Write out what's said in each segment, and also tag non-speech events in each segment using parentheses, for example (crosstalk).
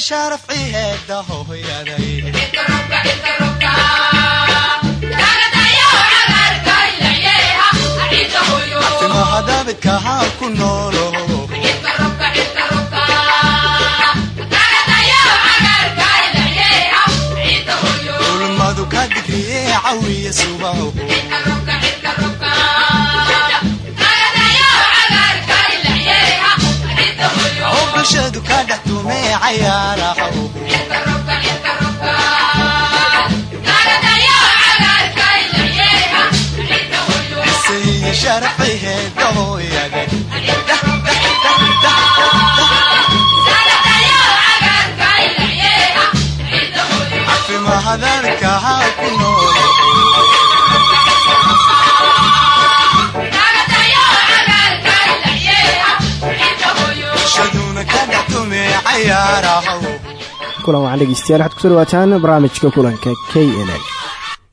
yeeshaa rafciheeda hooyaday timaha daabidka haa ku noolo ulmadu ka digriye cawiya subaho bulshadu ka dhex tumee cayaaraho isayiya sharafayheeda hooyaday cafimaha daabidka haa ku noolo kulan waxaan dhegeystayaal waxaad ku soo dhawaataan barnaamijka kulanka k n n.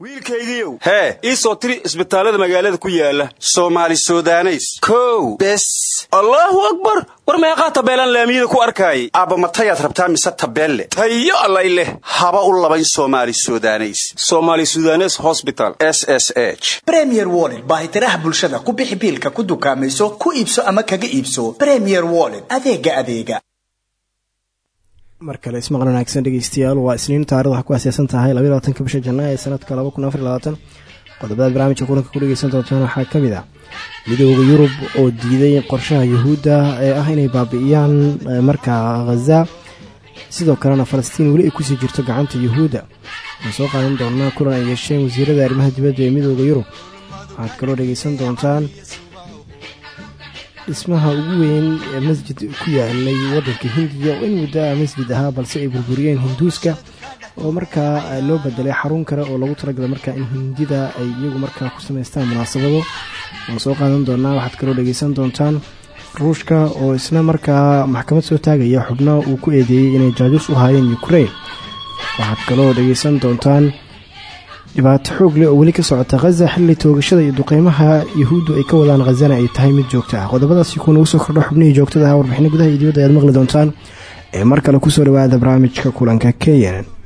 Wiilkaygiiow hee ii soo tiri isbitaallada magaalada ku yaalla soomaali sudaneys. Kow. Bes. Allaahu akbar! War meeqaa tabeelaan laamiyada ku arkaayay. Aabba matayaad rabtaa mise tabeelle? Tayo allay leh. Haba u labayn soomaali sudaneys. Soomaali sudanes hosbital s s h. Bremier wollet baahitiraha bulshada ku bixi biilka ku dukaamayso ku iibso ama kaga iibso. Bremier wollet adeega adeega mar kale ismaqal wanaagsan dhegeystayaal waa isniin taarikhda ku aaseysan tahay. Labaatanka bisha janaayo ee sanadka qodobada barnaamijka kulanka ku dhegeysan doontaan waxaa ka mid ah midooda yurub oo diiday qorshaha yuhuudda ee ah inay baabi'iyaan markaa khaza sidoo kalena falastiin weli ay ku sii jirto gacanta yuhuudda. Waan soo qaadan doonaa kulan ay yeesheen wasiirada arrimaha dibadda ee midooda yurub. Waxaad kaloo dhegeysan doontaan dhismaha ugu weyn ee masjid ku yaalay waddanka hindiya oo in muddo masjid ahaa balse ay burburiyeen hinduuska oo markaa loo bedelay xarun kale oo lagu talagalay markaa in hindida ay iyagu markaa ku samaystaan munaasabado. Waan soo qaadan doonaa waxaad kaloo dhegeysan doontaan ruushka oo isna markaa maxkamad soo taagaya xubno uu ku eedeeyey inay jaajuus u haayeen ukrain waxaad kaloo dhegeysan doontaan dhibaato xoog leh oo weli ka socota khaza xilli toogashada iyo duqeymaha yuhuuddu ay ka wadaan khazana ay tahay mid joogto ah. Qodobadaasi nagu soo kordho xubnihii joogtada ah warbixino gudaha iyo dibadda ayaad maqli doontaan ee mar kale ku soo dhawaada barnaamijka kulanka mantay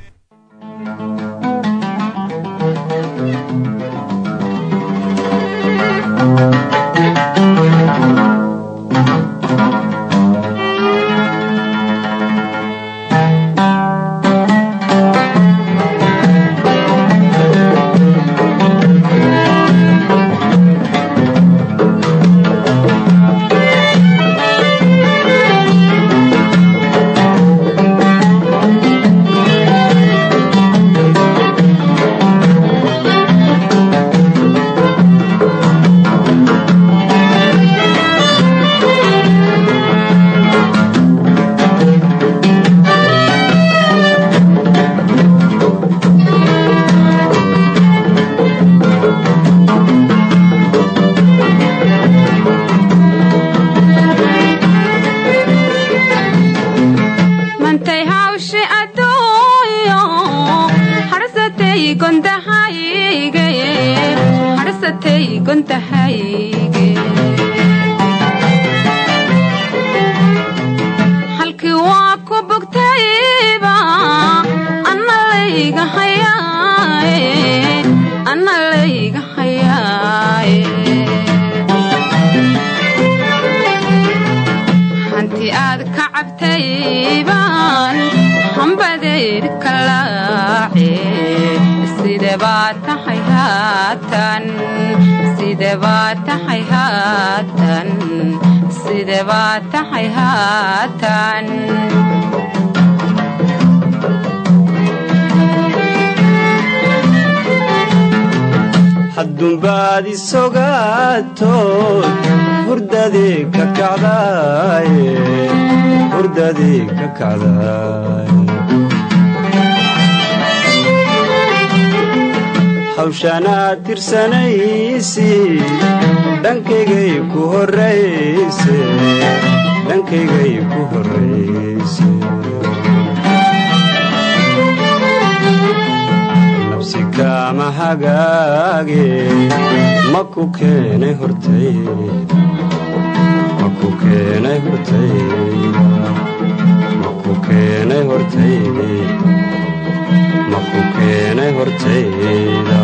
haddunbaad isogaatood hurdadii ka kacdaaye hurdadii ka kacdaaye hawshaanaad tirsanaysi dhankaygay ku horrayse dhankaygay ku horrayse kaama hagaage ma ku keenay hortayda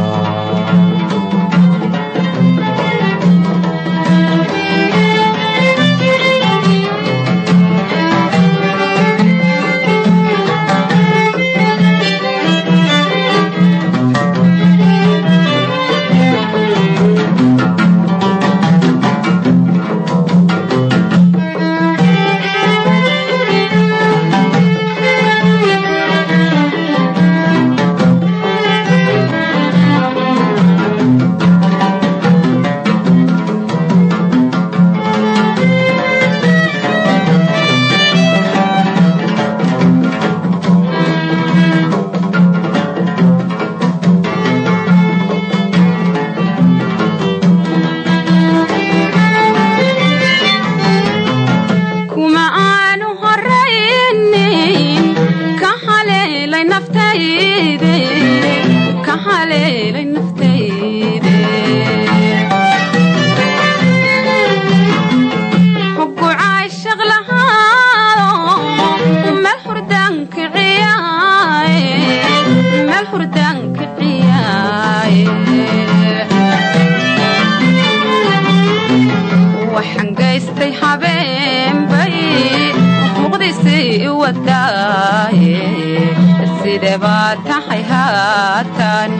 side baa tahay haatan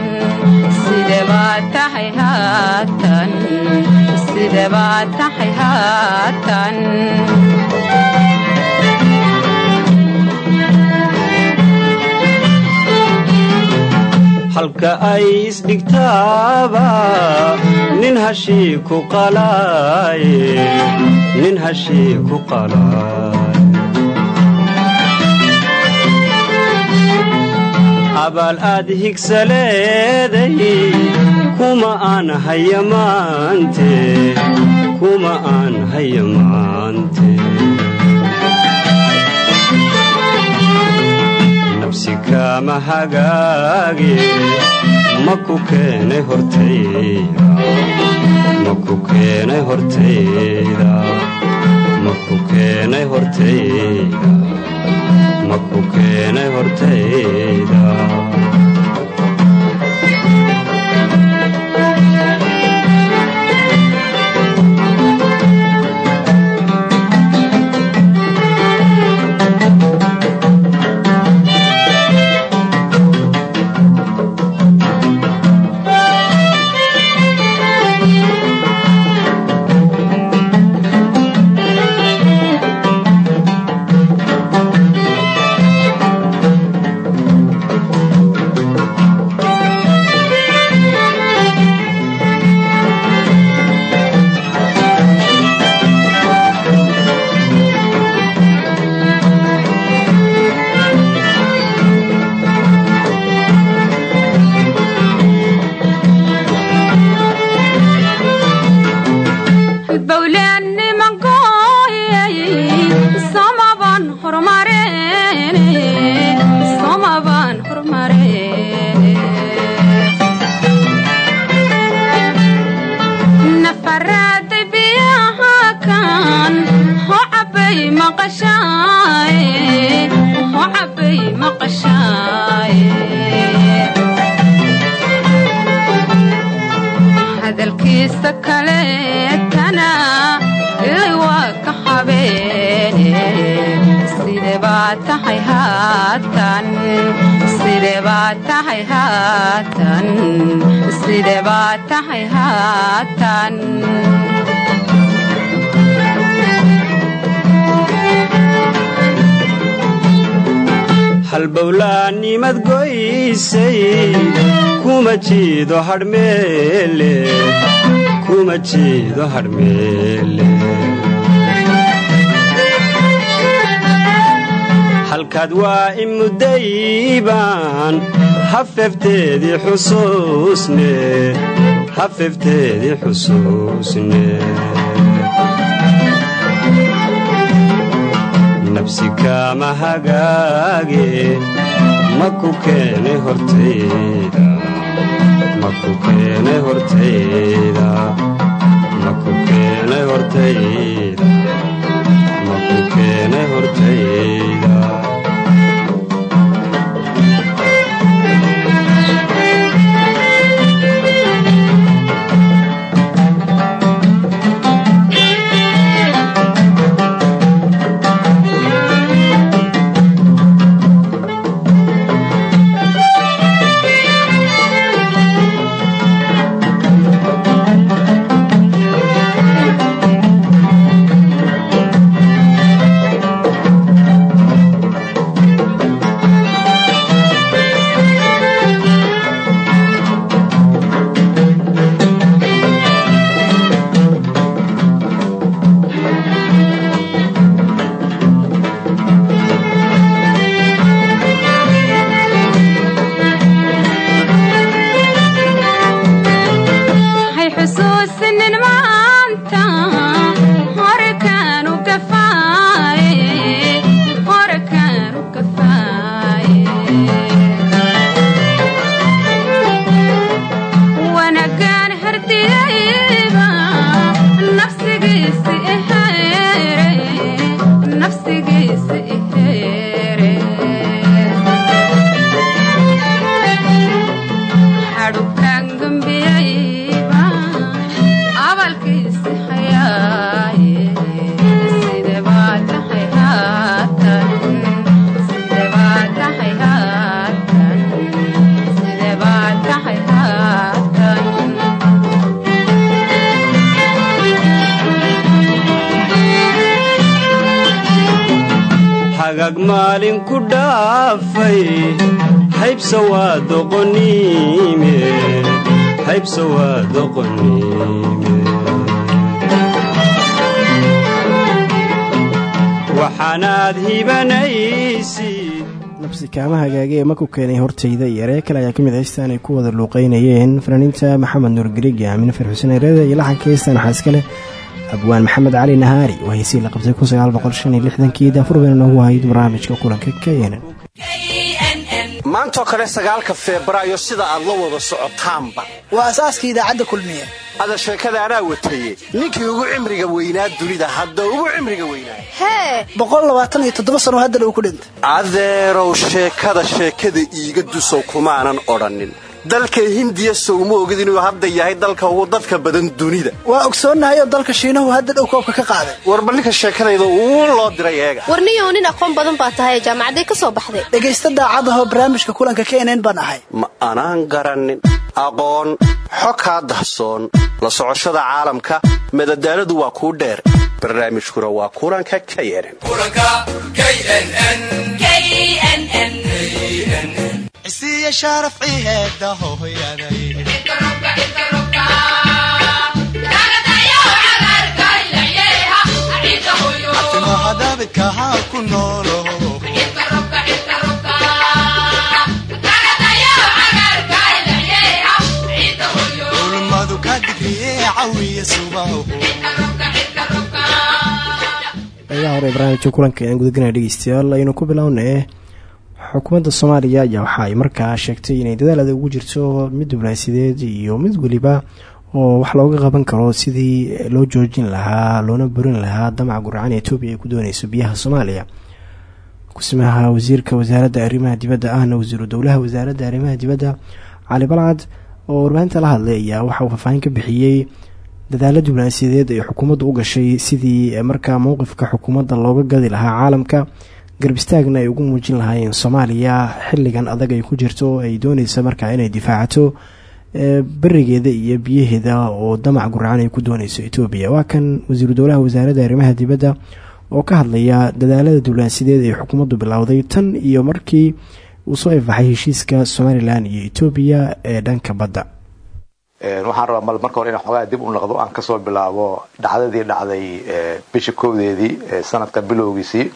side baa tahay halka ay isdhigtaaba nin hashii ku qalaaye nin hashii ku qalaaye abaal aad higsaleeday kuma aan haya maante kuma aan haya maante nabsi kaama hagaage hortayda maku keenay hortayda maku keenay hortayda maku keenay hortayda hadalkiisa kaleetana ilay waa ka habeene side baa tahay haatan halbowlaannimad goysay kuma jiido hadhmeele kuma jiido hadhmeele halkaad waa i muddaybaan hafefteedii xusuusne hafefteedii xusuusne nabsi kaama hagaage maku keenay hortayda maku keenay hortayda maku keenay hortayda maku keenay hortayda حسن ما haybsa waa doqoniime waxaanaad hibanaysid nabsi kaama hagaage ee maku keenay hortayda iyo eree kale ayaa ka mid haystaan ay ku wada luuqeynayeen fanaaniinta maxamed nuur gariig iyo aamin far xuseen ereeda iyo laxanka heystaan waxaa iskale abwaan maxamed cali nahaari heysii la qabtay kii daafur bayna noogu hayd barnaamijka kulanka keyenen maantoo kale sagaalka febraayo sida aad la wada socotaanba. Waa asaaskii idaacadda kulmiye. Ada sheekada anaa wataye ninkii ugu cimriga weynaa dunida hadda ugu cimriga weynaa. Hee! Boqollabaataniyo sano hadda dhow ku dhintay. Adeerow sheekada sheekada iiga dusow kumaanan odhannin dalka hindiya sowma ogid inuu hadda yahay dalka ugu dadka badan dunida. Waa ogsoonnahay oo dalka shiinahu hadda dhow koobka ka qaaday. Warba ninka sheekadayda uu loo diray eega. Warniyow nin aqoon badan baa tahay jaamacaday ka soo baxday. Dhegaysta daacadahoo barnaamijka kulanka knn baan ahay. Ma anaan garannin aqoon xo kaa dahsoon. La socoshada caalamka madadaaladu waa kuu dheer. Barnaamijkuna waa kulanka ka yenan cisiya sharaf ciheeda hooyaday timaha daabidkaha ku noolo. Ulmadu ka digriye cawiya subaho ayagaa hore barnaamijka kulanka aan gudaganaya dhegeystayaal aynu ku bilownay xukuumadda soomaaliya ayaa waxa markaa sheegtay inay dadaal adag ugu jirto mid diblaasideed iyo mid weliba oo wax looga qaban karo sidii loo joojin lahaa loona burin lahaa damaca guracan etoobiya ay ku dooneyso biyaha soomaaliya. Kusimaha wasiirka wasaaradda arrimaha dibadda ahna wasiiru dowlaha wasaaradda arrimaha dibadda cali balcad oo warbaahinta la hadlay ayaa waxa uu faahfaahin ka bixiyey dadaalo diblaasiyadeed ay xukuumaddu u gashay sidii markaa mowqifka xukuumadda looga gadi lahaa caalamka garbistaagna ay ugu muujin lahaayeen soomaaliya xilligan adag ay ku jirto ay dooneysa markaa inay difaacato berigeeda iyo biyaheeda oo damac guracan ay ku dooneyso etoobiya waa kan wasiiru dowlaha wasaaradda arrimaha dibadda oo ka hadlaya dadaalada diblaasideed ee xukuumaddu bilowday tan iyo markii uu soo ifaxay heshiiska somalilan iyo etoobiya ee dhanka badda. Waxaan rabaa marka hore inaan xoogaa dib u noqdo aan ka soo bilaabo dhacdadii dhacday bisha kowdeedii sanadka bilowgiisii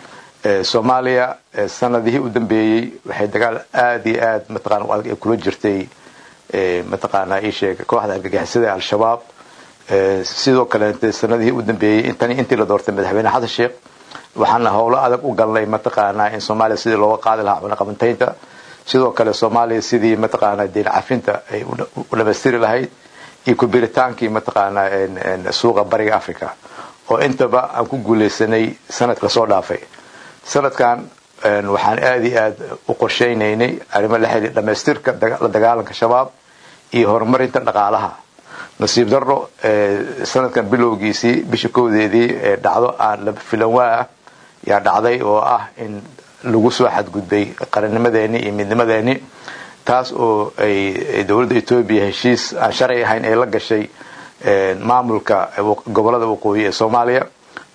soomaaliya sanadihii u dambeeyey waxay dagaal aada iyo aad mataqana u adag ay kula jirtay mataqaanaa ii sheeg kooxda argagixisada al-shabaab. Sidoo kaleete sanadihii u dambeeyey intani intii la doortay madaxweyne xasan sheekh waxaana howlo adag u galnay mataqaanaa in soomaaliya sidii looga qaadi lahaa cunaqabantaynta sidoo kale soomaaliya sidii mataqaanaa deen cafinta ay u dhamaystiri lahayd iyo kubiritaankii mataqaanaa suuqa bariga africa oo intaba aan ku guuleysanay sanadka la soo dhaafay sanadkan waxaan aada iyo aad u qorsheynaynay arrimo la xidhiir dhamaystirka la dagaalanka shabaab iyo horumarinta dhaqaalaha. Nasiib darro sanadkan bilowgiisii bisha kowdeedii ee dhacdo aan la filanwaa ah yaa dhacday oo ah in lagu soo xadgudbay qarannimadeeni iyo midnimadeeni taas oo ay dowladda etoobiya heshiis aan sharci ahayn ay la gashay maamulka gobollada waqooyi ee soomaaliya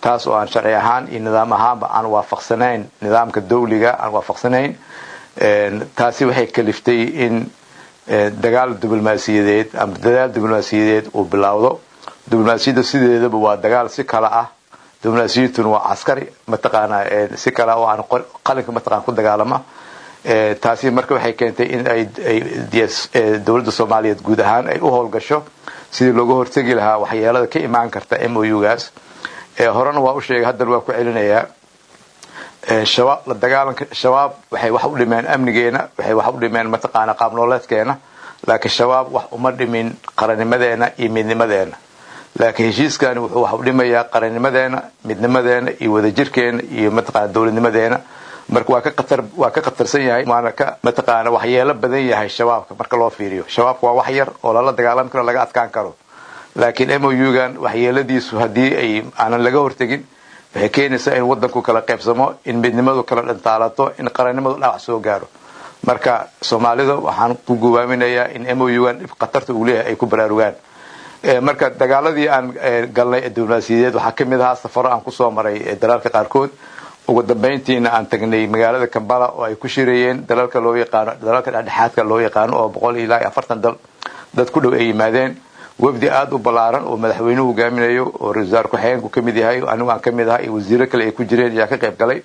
taas oo aan sharci ahaan iyo nidaam ahaanba aan waafaqsanayn nidaamka dawliga aan waafaqsanayn. Taasi waxay kaliftay in dagaal diblomaasiyadeed ama dadaal diblomaasiyadeed uu bilowdo. Diblomaasiyadda sideedaba waa dagaal si kala ah. Diblomaasiyadtuna waa caskari mataqaana si kale oo aan qalinka mataqana ku dagaalama. Taasi marka waxay keentay in ay dowladda soomaaliyeed guud ahaan ay u howlgasho. Sidii looga hortegi lahaa waxyeelada ka imaan karta m o u-gaas horena waa u sheegay haddana waa ku celinayaa la dagaalanka shabaab waxay wax u dhimeen amnigeena waxay wax u dhimeen mataqaana qaab nololeedkeena laakiin shabaab wax uma dhimin qarannimadeena iyo midnimadeena. Laakiin heshiiskani wuxuu wax u dhimayaa qarannimadeena midnimadeena iyo wadajirkeena iyo mataqaana dowladnimadeena. Marka waa ka qatar waa ka qatarsan yahay waana ka mataqaana waxyeelo badan yahay shabaabka marka loo fiiriyo. Shabaabka waa wax yar oo lala dagaalami karo laga adkaan karo laakiin m o u-gan waxyeeladiisu haddii ay aanan laga hortegin waxay keenaysaa in wadanku kala qaybsamo in midnimadu kala dhantaalato in qarannimadu dhaawac soo gaaro. Marka soomaalida waxaan ku gubaaminayaa in m o u-gan dhib khatarta uu leeyahay ay ku baraarugaan. Marka dagaaladii aan galnay ee diblomaasiyadeed waxaa ka mid ahaa safaro aan ku soo maray dalalka qaarkood. Ugu dambayntiina aan tagnay magaalada kambala oo ay ku shirayeen dalalka loo yaqaano dalalka dhexdhexaadka loo yaqaano oo boqol ilaa afartan dal dad ku dhow ay yimaadeen wafdi aada u ballaaran oo madaxweynuhu hogaaminayo oo wasaar ku-xigeenku ka mid yahay anigu aan ka mid ahaa iyo wasiiro kale ay ku jireen ayaa ka qayb galay.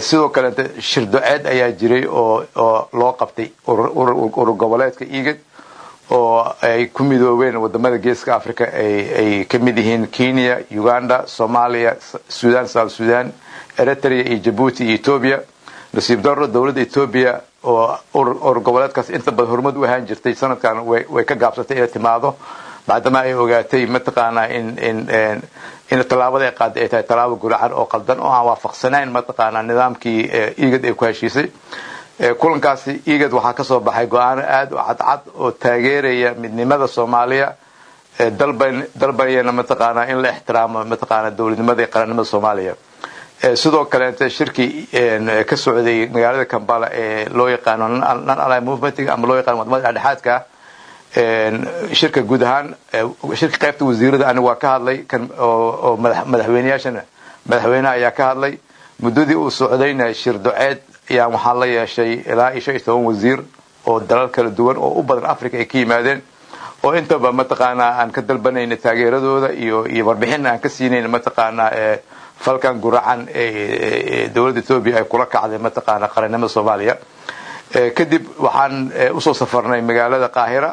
Sidoo kaleete shir doceed ayaa jiray oo oo loo qabtay urur goboleedka igad oo ay ku midoobeen waddamada geeska africa ay ka mid yihiin kenya uganda soomaaliya sudan south sudan eritrea iyo jabuuti iyo etoobiya nasiib daro dowladda etoobiya oo urur goboleedkaas inta badan horumad u ahaan jirtay sanadkan way ka gaabsatay inay timaado. Bacdama ay ogaatay mataqaanaa in tallaabada ay qaaday ay tahay tallaabo guracan oo qaldan oo aan waafaqsanayn mataqaanaa nidaamkii igad ay ku heshiisay. Kulankaasi igad waxaa ka soo baxay go'aano aada u cadcad oo taageeraya midnimada soomaaliya. Dalbanayana mataqaanaa in la ixtiraamo mataqaanaa dowladnimada iyo qarannimada soomaaliya sidoo kaleete shirkii ka socday magaalada kambala ee loo yaqaano non ali movement ama loo yaqano waddamada dhexdhexaadka shirka guud ahaan shirka qaybta wasiirada aniga waa ka hadlay oo madaxweyneyaashana madaxweyneha ayaa ka hadlay. Muddadii uu socdayna shir doceed ayaa waxaa la yeeshay ilaa iyo shan iyo toban wasiir oo dalal kala duwan oo u badan africa ay ka yimaadeen. Oo intaba mataqaanaa aan ka dalbanayna taageeradooda iyo iyo warbixinna aan ka siinayna mataqaanaa falkan guracan dowladda etoobiya ay kula kacday mataqaanaa qarannimada soomaaliya. Kadib waxaan u soo safarnay magaalada qaahira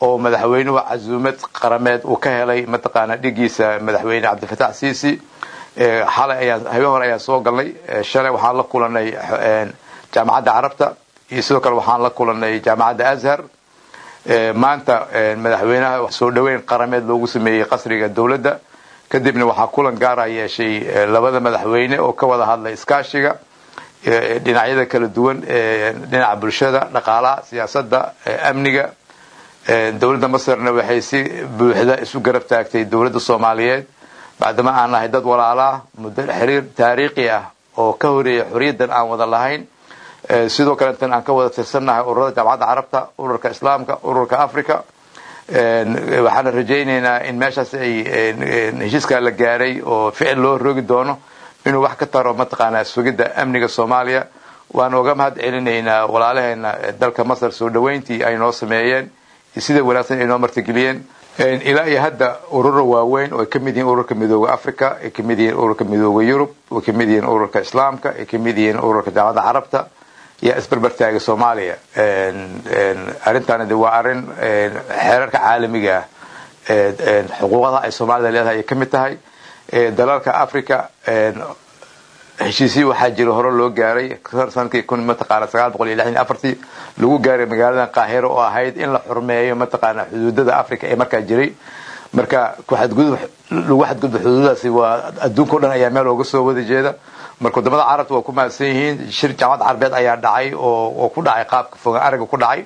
oo madaxweynuhu casuumad qarameed uu ka helay mataqaanaa dhigiisa madaxweyne cabdifatax ciisi xalay ayaan habeen hore ayaan soo galnay. Shalay waxaan la kulanay jaamacadda carabta iyo sidoo kale waxaan la kulanay jaamacadda azhar. Maanta madaxweynaha soo dhoweyn qarameed loogu sameeyey qasriga dowladda kadibna waxaa kulan gaara yeeshay labada madaxweyne oo ka wada hadlay iskaashiga dhinacyada kala duwan dhinaca bulshada dhaqaalaha siyaasadda amniga. Dowladda masarna waxay si buuxda isu garab taagtay dowladda soomaaliyeed. Bacdama aan nahay dad walaalaa muddo xiriir taariikhi ah oo ka horreeya xorriyaddan aan wada lahayn. Sidoo kaleetan aan ka wada tirsannahay ururada jaamacadda carabta ururka islaamka ururka africa waxaana rajaynaynaa in meeshaas ay heshiiskaa la gaaray oo ficil loo rogi doono inuu wax ka taro mataqaanaa sugidda amniga soomaaliya. Waan oga mahad celinaynaa walaalaheena dalka masar soo dhoweyntii ay noo sameeyeen sida wanaagsan ay noo martigeliyeen. Ilaa iyo hadda ururo waaweyn oo ay ka mid yihiin ururka midooda africa ay ka mid yihiin ururka midooda yurub ay ka mid yihiin ururka islaamka ay ka mid yihiin ururka jaamacadda carabta yaa isberbertaaga soomaaliya arrintaana de waa arrin xeerarka caalamiga ah xuquuqada ay soomaalida leedahay ay ka tahay. Dalalka africa heshiisii waxaa jira hore loo gaaray. Sanadkii kun mataqaana sagaal boqol iyo lixdan iyo afartii lagu gaaray magaalada qaahiro oo ahayd in la xurmeeyo mataqaana xuduudada africa ee markaa jiray. Marka lagu xadgudba xuduudaasi waa adduunka o dhan ayaa meel ooga soo wada jeeda marka waddamada carabta waa ku mahadsan yihiin shir jaamacad carbeed ayaa dhacay oo ku dhacay qaabka fogaan ariga ku dhacay.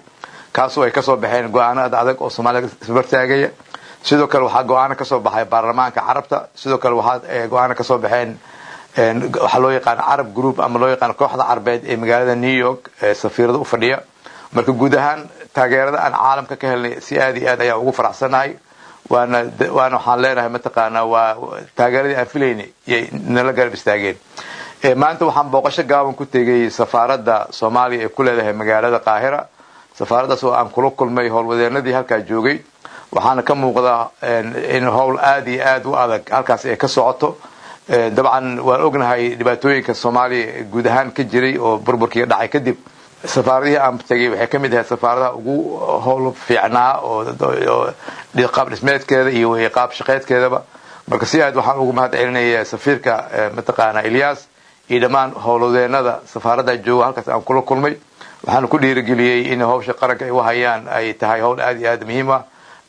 Kaasoo ay ka soo baxeen go'aano ad adag oo soomaaliya isbartaagaya sidoo kale waxaa go'aano ka soo baxay baarlamaanka carabta. Sidoo kale waxaa go'aano ka soo baxeen waxaa loo yaqaano carab group ama loo yaqaano kooxda carbeed ee magaalada new york safiirada u fadhiya. Marka guud ahaan taageerada aan caalamka ka helnay si aad iyo aad ayaan ugu faraxsanahay. Waana waana waxaan leenahay mataqaanaa waa taageeradii aan filaynay yay nala garab istaageen maanta waxaan booqasho gaaban ku tegay safaaradda soomaaliya ee ku leedahay magaalada qaahira. Safaaraddaas oo aan kula kulmay howlwadeenadii halkaa joogay waxaana ka muuqdaa in howl aad iyo aad u adag halkaas ay ka socoto. Dabcan waan ognahay dhibaatooyinka soomaaliya guud ahaan ka jiray oo burburkiiga dhacay kadib. Safaaradihii aan tegay waxay ka mid ahayd safaaradaha ugu howl fiicnaa oo qaab dhismeedkeeda iyo qaab shaqeedkeedaba. Marka si aad waxaan ugu mahad safiirka mataqaana ilyas iyo dhammaan howlwadeenada safaaradda jooga halkaas aan kula kulmay waxaana ku dhiirigeliyey in hawsha qaranka ay u hayaan ay tahay howl aad iyo aad muhiim ah.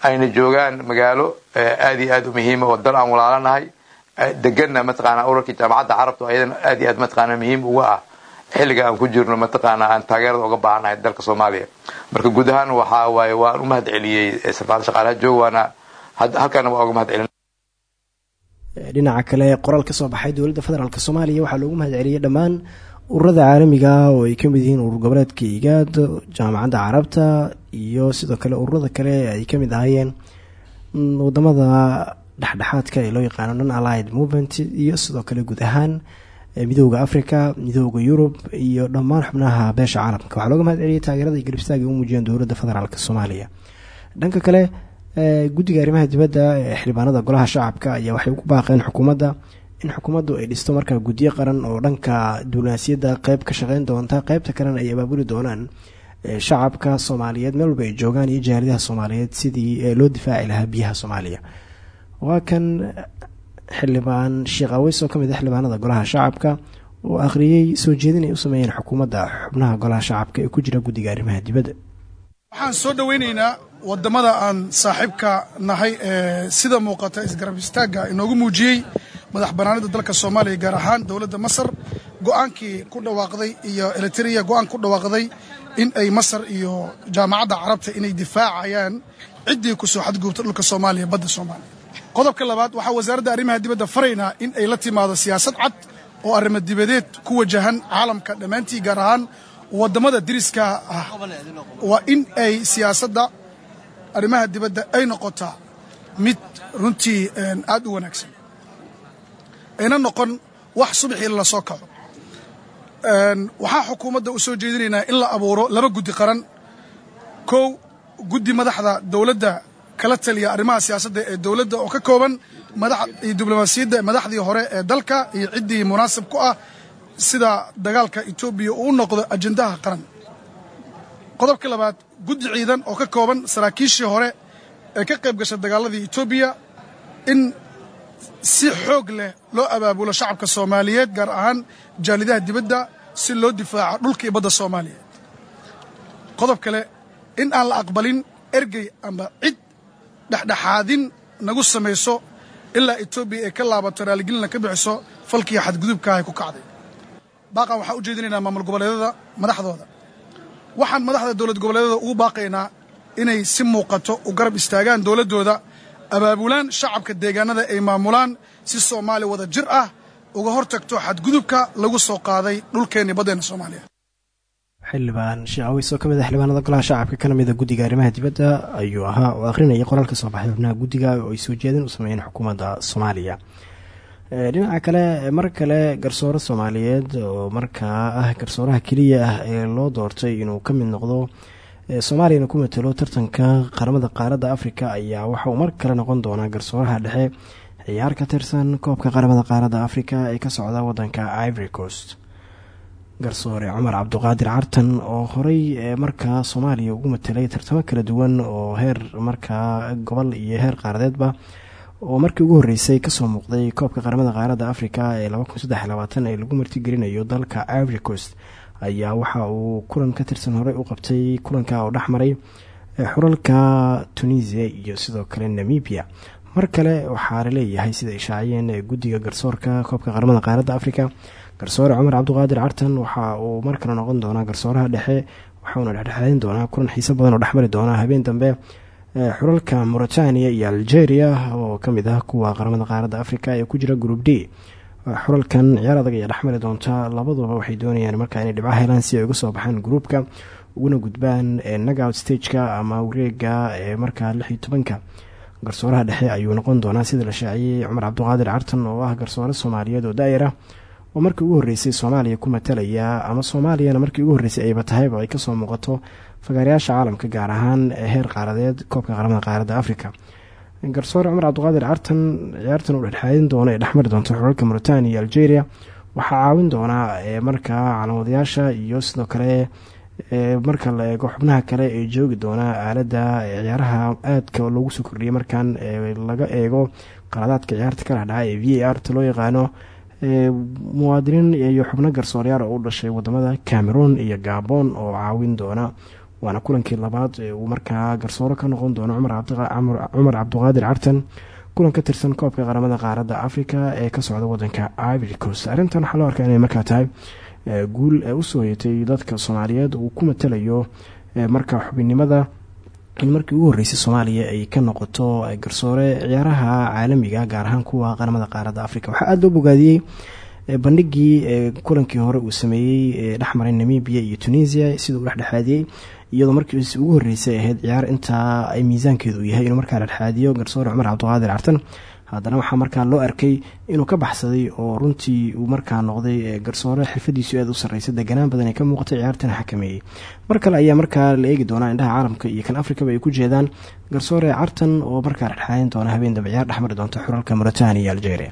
Ayna joogaan magaalo aad iyo aad u muhiima oo dal aan walaalanahay deganna mataqaana ururkii jaamacadda carabta ayadana aad iyo aad mataqaana muhiim uga ah. Xilliga aan ku jirno mataqaana aan taageerada uga baahannahay dalka soomaaliya. Marka guud ahaan waxaa waaye waan u mahad celiyey safaaradda shaqaalaha joog waana halkaana waa uga mahad celin dhinaca kale qoraal ka soo baxay dowladda federaalk soomaaliya waxaa loogu mahad celiyey dhammaan ururada caalamiga ah oo ay ka mid yihiin urur goboleedka igaad jaamacadda carabta iyo sidoo kale ururada kale ay ka mid ahaayeen waddamada dhexdhexaadka ee loo yaqaano non allied movement iyo sidoo kale guud ahaan midooda africa midooda yurub iyo dhammaan xubnaha beesha caalamka. Waxaa looga mahad celiyay taageerada iyo garibstaaga u muujiyeen dowladda federaalk soomaaliya. Dhanka kale guddiga arrimaha dibadda ee xildhibaanada golaha shacabka ayaa waxay ugu baaqeen xukuumadda in xukuumaddu ay dhisto markaa guddiyo qaran oo dhanka duunaasiyadda qeyb ka shaqeyn doonta qeybta kalena ay abaabuli doonaan. Shacabka soomaaliyeed meel walba ay joogaan iyo jaaridaha soomaaliyeed sidii loo difaaci lahaa biyaha soomaaliya. Waa kan xildhibaan sheekh aweys oo ka mid a xildhibaanada golaha shacabka oo akhriyey soo jeedin ay u sameeyeen xukuumadda xubnaha golaha shacabka ee ku jira guddiga arrimaha dibadda. Waxaan soo dhoweynaynaa waddamada aan saaxiibka nahay ee sida muuqata isgarab istaagga inoogu muujiyey madax banaanida dalka soomaaliya gaar ahaan dowladda masar. Go'aankii ku dhawaaqday iyo eliteria go'aan ku dhawaaqday in ay masar iyo jaamacadda carabta inay difaacayaan ciddii ku soo xadgubta dhulka soomaaliya badda soomaaliya. Qodobka labaad waxaa wasaaradda arrimaha dibadda faraynaa in ay la timaado siyaasad cad oo arrimo dibadeed ku wajahan caalamka dhammaantii gaar ahaan waddamada diriska ah. Waa in ay siyaasadda arrimaha dibadda ay noqotaa mid runtii aad u wanaagsan. Ayna noqon wax subaxii la soo kaco. Waxaa xukuumadda u soo jeedinaynaa in la abuuro laba guddi qaran. Kow guddi madaxda dowladda kala taliya arrimaha siyaasadda ee dowladda oo ka kooban iyo diblomaasiyadda madaxdii hore ee dalka iyo ciddii munaasib ku ah sida dagaalka etoobiya uu noqdo ajendaha qaran qodobka labaad guddi ciidan oo ka kooban saraakiishii hore ee ka qayb gasha dagaaladii etoobiya in si xoog leh loo abaabulo shacabka soomaaliyeed gaar ahaan jaalidaha dibadda si loo difaaco dhulka iyo badda soomaaliyeed. Qodob kale in aan la aqbalin ergey ama cid dhexdhexaadin nagu samayso ilaa etoobiya ay ka laabato raaligelina ka bixiso falkii xadgudubkaahay ku kacday. Baaqan waxaan u jeedinaynaa maamul goboleedyada madaxdooda waxaan madaxda dowlad goboleedyada ugu baaqaynaa inay si muuqato u garab istaagaan dowladdooda abaabulaan shacabka deegaanada ay maamulaan si soomaaliya wada jir ah uga hor tagto xadgudubka lagu soo qaaday dhulkeenni baddeenna soomaaliya. Xildhibaan sheekh oo ka mid a xildhibaanada golaha shacabka kana mid a guddiga arrimaha dibadda ayuu ahaa oo akhrinayay qoraal ka soo baxay xubnaha guddiga oo ay soo jeedin u sameeyeen xukuumadda soomaaliya dhinaca kale mar kale garsoore soomaaliyeed oo markaa ah garsooraha keliya ah ee loo doortay inuu ka mid noqdo soomaaliyana ku matalo tartanka qaramada qaaradda afrika ayaa waxa uu mar kale noqon doonaa garsooraha dhexe. Ciyaar ka tirsan koobka qaramada qaaradda afrika ee ka socda wadanka ivory coast. Garsoore cumar cabduqaadir cartan oo horey markaa soomaaliya ugu matelay tartamo kala duwan oo heer markaa gobol iyo heer qaaradeedba oo markii ugu horreysay ka soo muuqday koobka qaramada qaaradda afrika ee ee lagu martigelinayo dalka ivory coast ayaa waxa uu kulan ka tirsan horey u qabtay kulanka oo dhexmaray xulalka tunisia iyo sidoo kale namibia. Mar kale waxaa la leeyahay sida ay shaaciyeen guddiga garsoorka koobka qaramada qaaradda afrika. Garsoore cumar cabduqaadir cartan waxa uu mar kale noqon doonaa garsooraha dhexe waxauna dhexdhexaadin doonaa kulan xiiso badan oo dhexmari doonaa habeen dambe xulalka mauritania iyo algeria oo ka mid ah kuwa qaramada qaaradda afrika ee ku jira group d. Xulalkan ciyaar adag ayaa dhexmari doonta labaduba waxay doonayaan markaa inay dhibco helaan si ay uga soo baxaan groupka uguna gudbaan nagout stageka ama wareega ee markaa lix iyo tobanka. Garsooraha dhexe ayuu noqon doonaa sida la shaaciyey cumar cabduqaadir cartan oo ah garsoore soomaaliyeed oo daayar ah oo markii ugu horreysay soomaaliya ku matalaya ama soomaaliyana markii ugu horreysay ayba tahayba ay ka soo muuqato fagaarayaasha caalamka gaar ahaan heer qaaradeed koobka qaramada qaaradda africa garsoore cumar cabduqaadir cartan ciyaartan uu dhexdhexaadin doono ee dhexmari doonto xulalka mauritania iyo algeria waxaa caawin doonaa markaa calaamadayaasha iyo sidoo kale marka la eego xubnaha kale ee joogi doona aaladda ciyaaraha aadka loogu soo markan laga eego qaladaadka ciyaarta ka ee v a r ta loo yaqaano muwaadiniin iyo xubno garsooreyaal oo u dhashay waddamada cameroon iyo gabon oo caawin doona waana kulankii labaad ee uu markaa garsoore ka noqon doono cumar cabduqaadir cartan kulan ka tirsan koobka qaramada qaaradda africa ee ka socda wadanka ivory coast. Arrintan waxaa loo arkaa inay markaa tahay guul ee u soo hoyatay dadka soomaaliyeed uu ku matalayo marka xubinnimada in markii ugu horreysay soomaaliya ay ka noqoto garsoore ciyaaraha caalamiga gaar ahaan kuwa qaramada qaaradda africa waxaa aada loo bogaadiyey bandhigii kulankii hore uu sameeyey dhexmaray namibia iyo tunisia sidau u dhexdhexaadiyey iyadoo markiis ugu horreysay ahayd ciyaar intaa ay miisaankeedu uu yahay inuu markaa dhexdhexaadiyo garsoore cumar cabduqaadir cartan haddana waxaa markaa loo arkay inuu ka baxsaday oo runtii uu markaa noqday garsoore xirfadiisu aad u sarreysa deganaan badan ay ka muuqatay ciyaartana xakameeyey mar kale ayaa markaa la eegi doonaa indhaha caalamka iyo kan afrikaba ay ku jeedaan garsoore cartan oo markaa dhexdhexayn doona habeen dambe ciyaar dhexmari doonta xuralka mauritania iyo algeria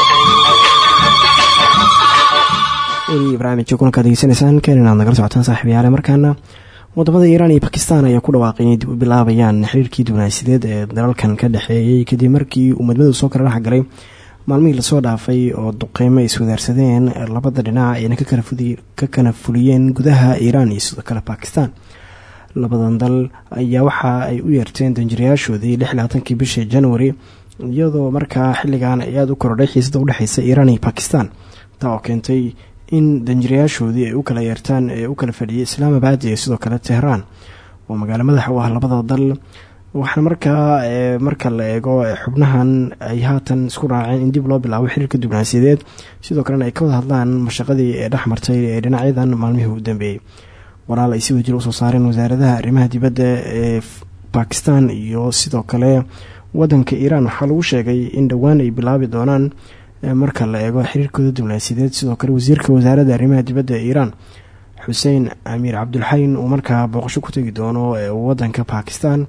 barnaamijka kulankaad degeysanaysaan ken inaad nagala socotaan saaxiibayaale markaana waddamada iiraan iyo bakistan ayaa ku dhawaaqay inay dib u bilaabayaan xiriirkii dibnaasideed ee dalalkan ka dhexeeyey kadib markii uu madmadu soo kala dhexgalay maalmihii la soo dhaafay oo duqeymo iswadaarsadeen labada dhinac ayna ka kana fuliyeen gudaha iiraan iyo sidoo kale bakistan labadan dal ayaa waxa ay u yeerteen danjirayaashoodii lixlaatankii bishii januari iyadoo markaa xilligan ay aada u korodhay xiisada udhexeysa iiraan iyo bakistan taa keentay in danjirayaashoodii ay u kala yeertaan ee u kala fadhiyay islaamabad iyo sidoo kale tehraan oo magaalo madax u ah labada dal. Waxaana markaa marka la eego xubnahan ay haatan isku raaceen in dib loo bilaabo xiriirka dibnaasiyadeed sidoo kalena ay ka wada hadlaan mashaqadii ee dhex martay ee dhinacyadan maalmihii u dambeeyey walaal ay si wajir u soo saareen wasaaradaha arrimaha dibadda ee bakistan iyo sidoo kale wadanka iiraan waxaa lagu sheegay in dhowaan ay bilaabi doonaan marka la eego xiriirkooda dibnaasiyadeed sidoo kale wasiirka wasaaradda arrimaha dibadda ee iiraan xuseen amiir cabdulxayn uu markaa booqasho ku tegi doono wadanka bakistan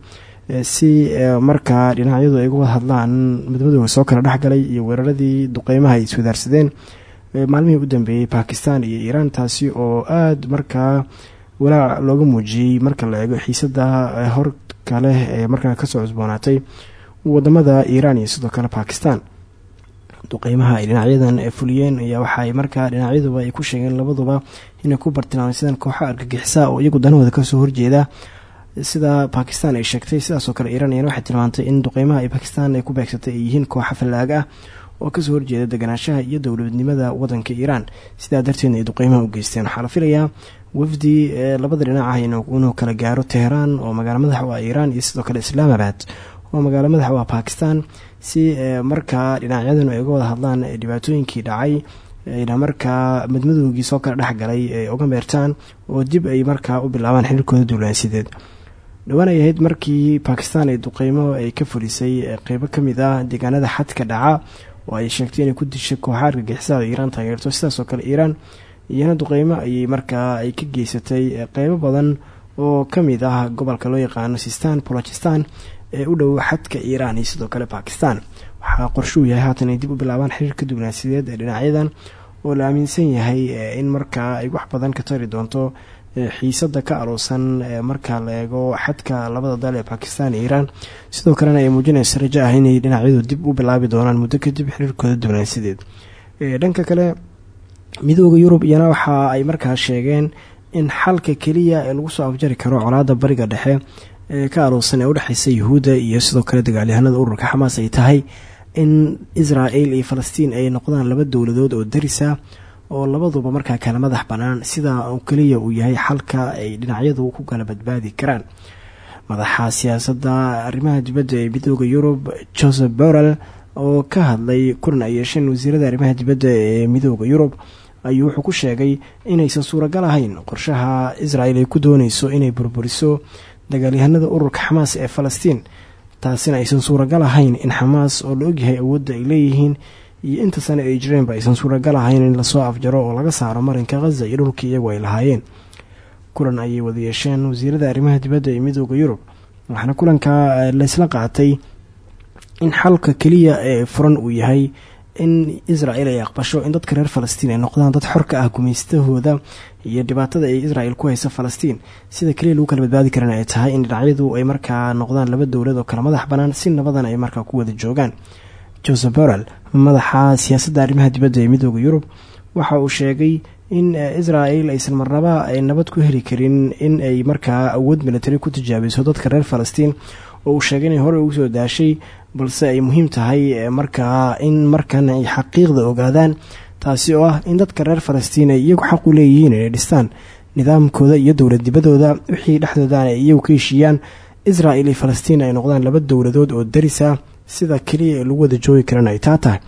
si markaa dhinacyadu ay uga wada hadlaan midmadooda soo kala dhexgalay iyo weeraradii duqeymaha ay iswadaarsadeen. Maalmihii u dambeeyey bakistan iyo iiraan taasi oo aada markaa walaac looga muujiyey marka la eego xiisada horka leh ee markaa ka soo cusboonaatay waddamada iiraan iyo sidoo kale bakistan duqeymaha ay dhinacyadan fuliyeen ayaa waxaay markaa dhinacyaduba ay ku sheegeen labaduba inay ku bartilmaameysadaan kooxa argagixisa oo iyagu danahooda ka soo horjeeda. Sida bakistan ay sheegtay sidaasoo kale iiraan iyana waxay tilmaantay in duqeymaha ay bakistan ay ku beegsatay ay yihiin kooxa fallaaga ah oo ka soo horjeeda deganaanshaha iyo dowladnimada wadanka iiraan sidaa darteedna ay duqeymaha u geysteen. Waxaa la filayaa wafdi ee labada dhinac ah inuu kala gaaro teheraan oo magaalo madax u ah iiraan iyo sidoo kale islaamabad oo magaalo madax u ah bakistan si markaa dhinacyadan ay uga wada hadlaan dhibaatooyinkii dhacay ayna markaa madmadowgii soo kala dhexgalay ay uga meertaan oo dib ay markaa u bilaabaan xiriirkooda dowlaansideed. Dhowaan ay ahayd markii bakistan ay duqeymo ay ka fulisay qeybo ka mid ah deegaanada xadka dhaca oo ay sheegtay inay ku dishay kooxa argagixisada iiraan taageerto sidaasoo kale iiraan iyana duqeymo ayay markaa ay ka geysatay qeybo badan oo ka mid ah gobolka loo yaqaano sistan bolochistan ee u dhow xadka iiraan iyo sidoo kale bakistan waxaa qorshuu yahay haatan dib u bilaabaan xiriirka dibnaasideed ee dhinacyadan oo la aaminsan yahay in markaa ay wax badan ka tari doonto xiisada ka aloosan marka la eego xadka labada dal ee bakistan iyo iiraan. Sidoo kalena ay muujinaysa rajo ah inay dhinacyadu dib u bilaabi doonaan muddo kadib xiriirkooda dibnaasideed dhanka kale midooda yurub iyana waxa ay markaa sheegeen in xalka keliya ee lagu soo afjari karo colaada bariga dhexe ka aloosan ee udhexeysa yuhuudda iyo sidoo kale dagaalyahanada ururka xamaas ay tahay in israel iyo falastiin ay noqdaan laba dowladood oo darisa oo labaduba markaa kala madax bannaan sidaa keliya uu yahay xalka ay dhinacyadu ku kala badbaadi karaan. Madaxa siyaasadda arrimaha dibadda ee midooda yurub joseph borrell oo ka hadlay kulan ay yeesheen wasiirada arrimaha dibadda ee midooda yurub ayuu wuxuu ku sheegay inaysan suuragal ahayn qorshaha israel ay ku dooneyso inay burburiso dagaalyahanada ururka xamaas ee falastiin taasina aysan suuragal ahayn in xamaas oo la ogyahay awoodda ay leeyihiin iyo inta sane ay jireenba aysan suuragal ahayn in la soo afjaro oo laga saaro marinka khaza iyo dhulkii iyagu ay lahaayeen. Kulan ayay wada yeesheen wasiirada arrimaha dibadda ee midooda yurub waxaana kulanka laysla qaatay in xalka keliya ee furan uu yahay in israel ay aqbasho in dadka reer falastiin ay noqdaan dad xorka ah gumaystahooda iyo dhibaatada ay israel ku haysa falastiin. Sida keliya lagu kala badbaadi karana ay tahay in dhinacyadu ay markaa noqdaan laba dowlad oo kala madax bannaan si nabadan ay markaa ku wada joogaan. Joseph borrell madaxa siyaasadda arrimaha dibadda ee midooda yurub waxa uu sheegay in israel aysan marnaba ay nabad ku heli karin in ay markaa awood military ku tijaabiso dadka reer falastiin oo uu sheegay inay horey ugu soo daashay balse ay muhiim tahay markaa in markan ay xaqiiqda ogaadaan taasi oo ah in dadka reer falastiin ay iyagu xaq u leeyihiin inay dhistaan nidaamkooda iyo dowladnibadooda wixii dhexdoodan ay iyagu ka heshiiyaan israel iyo falastiin ay noqdaan laba dowladood oo darisa sida keliya ee lagu wada joogi karan ay taa tahay.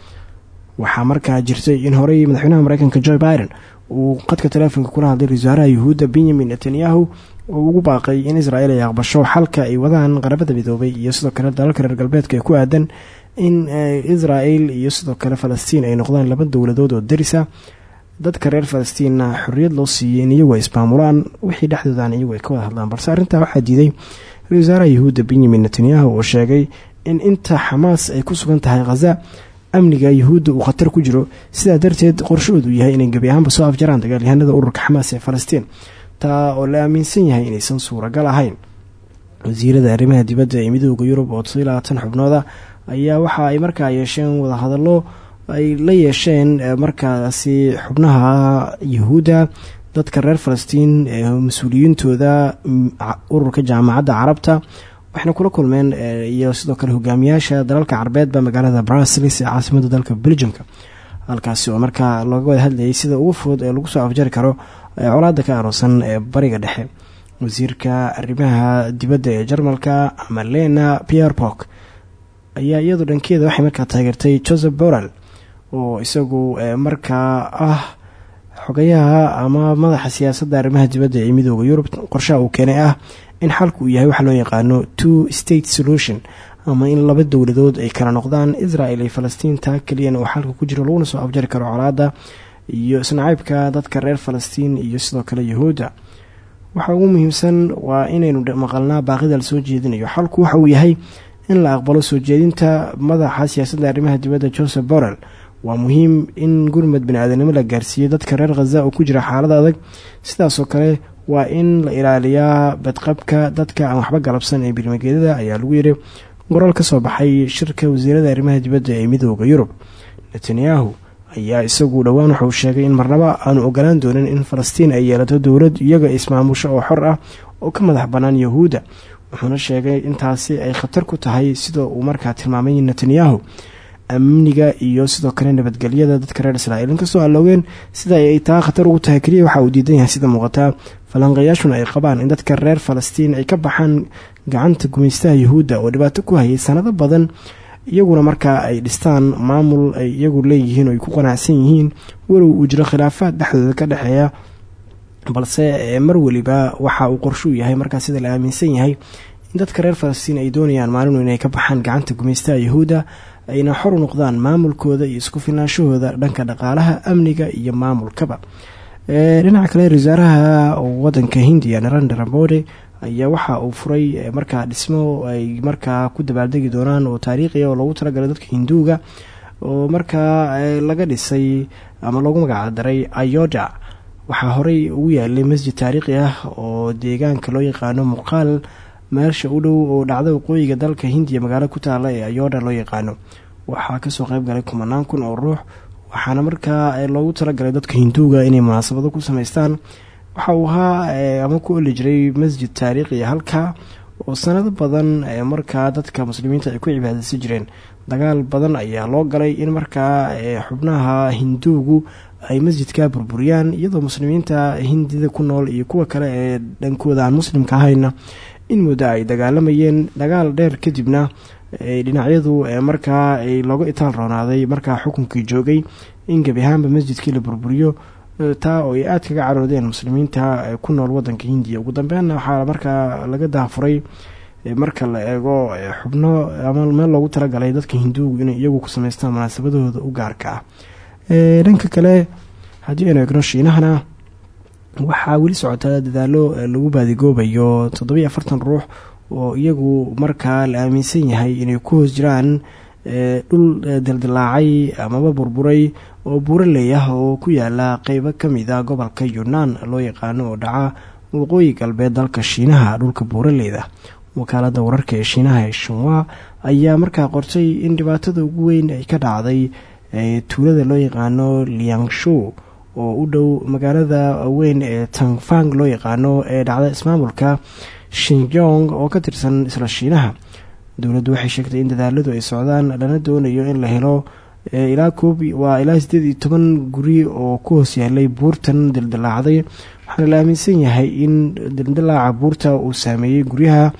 Waxaa markaa jirtay in horey madaxweynaha mareykanka joe biden uu qadka taleefonka kula hadlay ra'isul wasaaraha yuhuudda benyamin netanyahu oo ugu baaqay in israel ay aqbasho xalka ay wadaan qarabada midoobay iyo sidoo kale dalalka reer galbeedka ee ku aadan in israel iyo sidoo kale falastiin ay noqdaan laba dowladood oo darisa dadka reer falastiinna xorriyad loo siiyey in iyagu ay ismaamulaan wixii dhexdoodan iyagu ay ka wada hadlaan. Balse arrintaa waxaa diiday ra'isul wasaaraha yuhuudda benyamin netanyahu oo sheegay in inta xamaas ay ku sugan tahay khaza amniga yuhuudda uu khatar ku jiro. Sidaa darteed qorshahoodu yahay inay gebi ahaanba soo afjaraan dagaalyahanada ururka xamaas ee falastiin taa oo la aaminsan yahay inaysan suuragal ahayn. Wasiirada arrimaha dibadda ee midooda yurub oo todoiy labaatan xubnooda ayaa waxa ay markaa yeesheen wadahadallo ay la yeesheen markaasi xubnaha yuhuudda dadka reer falastiin ee mas'uuliyiintooda ururka jaamacadda carabta waxayna kula kulmeen iyo sidoo kale hogaamiyaasha dalalka carabeedba magaalada brasilis ee caasimada dalka belgiumka. Halkaasi oo markaa looga wada hadlayay sida ugu fudud ee lagu soo afjari karo colaada ka aroosan ee bariga dhexe. Wasiirka arrimaha dibadda ee jarmalka malena pierpok ayaa iyadu dhankeeda waxay markaa taageertay joseph borrell oo isagu markaa ah xogayaha ama madaxa siyaasadda arrimaha dibadda ee midooda yurub qorshaha uu keenay ah in xalku uu yahay waxaa loo yaqaano two state solution ama in laba dowladood ay kala noqdaan israel iyo falastiin taa keliyana uu xalka ku jiro laguna soo afjari karo colaada iyo isnacaybka dadka reer falastiin iyo sidoo kale yahuudda. Waxa ugu muhiimsan waa inaynu maqalnaa baaqida la soo jeedinayo. Xalku waxa uu yahay in la aqbalo soo jeedinta madaxa siyaasadda arrimaha dibadda joseph borrell. Waa muhiim in gurmad bani-aadanimo la gaarsiiyo dadka reer khaza oo ku jira xaalada adag. Sidaasoo kale waa in la ilaaliyaa badqabka dadka aan waxba galabsan ee birmageedada ayaa lagu yiri. Qoraal ka soo baxay shirka wasiirada arrimaha dibadda ee midooda yurub. Netanyahu ayaa isagu dhowaan wuxuu sheegay in marnaba aanu ogolaan doonin in falastiin ay yeelato dowlad iyaga ismaamusho oo xor ah oo ka madax bannaan yahuudda wuxuuna sheegay intaasi ay khatar ku tahay sida uu markaa tilmaamay netanyahu amniga iyo sidoo kale nabadgelyada dadka reer israa'iil inkastoo aan loogeen sida ay taa khatar ugu tahay keliya waxa uu diidan yahay sida muuqataa falanqayaashuna ay qabaan in dadka reer falastiin ay ka baxaan gacanta gumaystaha yahuudda oo dhibaato ku hayay sanado badan iyaguna markaa ay dhistaan maamul ay iyagu leeyihiin oo ay ku qanacsan yihiin walow uu jiro khilaafaad dhexdooda ka dhexeeya. Balse mar weliba waxa uu qorshuu yahay markaa sida la aaminsan yahay in dadka reer falastiin ay doonayaan maalinu inay ka baxaan gacanta gumaystaha yahuudda ayna xor u noqdaan maamulkooda iyo isku filnaanshahooda dhanka dhaqaalaha amniga iyo maamulkaba. Dhinaca kale ra'iisaaraha wadanka hindiya narendra mode ayaa waxa uu furay markaa dhismo ay markaa ku dabaaldegi doonaan oo taariikhiya oo loogu talagalay dadka hinduuga oo markaa laga dhisay ama loogu magacdaray ayoda waxaa horey ugu yaalay masjid taariikhi ah oo deegaanka loo yaqaano muuqaal meelsha u dhow oo dhacda waqooyiga dalka hindiya magaalo ku taala ee ayoda loo yaqaano. Waxaa ka soo qeyb galay kumanaan kun oo ruux waxaana markaa loogu talagalay dadka hinduuga inay munaasabado ku sameystaan waxa uu ahaa ama ku oli jiray masjid taariikhiya halkaa oo sanado badan markaa dadka muslimiinta ay ku cibaadaysan jireen. Dagaal badan ayaa loo galay in markaa xubnaha hinduugu ay masjidka burburiyaan iyadoo muslimiinta hindida ku nool iyo kuwa kale ee dhankooda aan muslimka ahayna in muddo ay dagaalamayeen. Dagaal dheer kadibna dhinacyadu markaa looga itaal roonaaday markaa xukunkii joogay in gebi ahaanba masjidkii la burburiyo taa oo ay aada kaga caroodeen muslimiinta ku nool wadanka hindiya ugu dambeynna waxaa markaa laga daafuray marka la eego xubno ama meel loogu talagalay dadka hinduugu inay iyagu ku sameystaan munaasabadooda u gaarka ah. Dhanka kale haddii aynu eegno shiinahana waxaa weli socotaa dadaalo lagu baadigoobayo toddobiyo afartan ruux oo iyagu markaa la aaminsan yahay inay ku hoos jiraan dhul dildilaacay amaba burburay oo buuraley ah oo ku yaalla qeybo ka mid a gobolka yunaan loo yaqaano oo dhaca waqooyi galbeed dalka shiinaha dhulka buuraleyda wakaalada wararka ee shiinaha ee shinwa ayaa markaa qortay in dhibaatada ugu weyn ay ka dhacday tuulada loo yaqaano liangshu oo u dhow magaalada weyn ee tangfang loo yaqaano ee dhacda ismaamulka shinjong oo ka tirsan isla shiinaha dowladdu waxay sheegtay in dadaaladu ay socdaan lana doonayo in la helo ilaa koob waa ilaa sideed iyo toban guri oo ku hoos yaalay buurtan dildilaacday waxaana la aaminsan yahay in dildilaaca buurta uu saameeyey guryaha.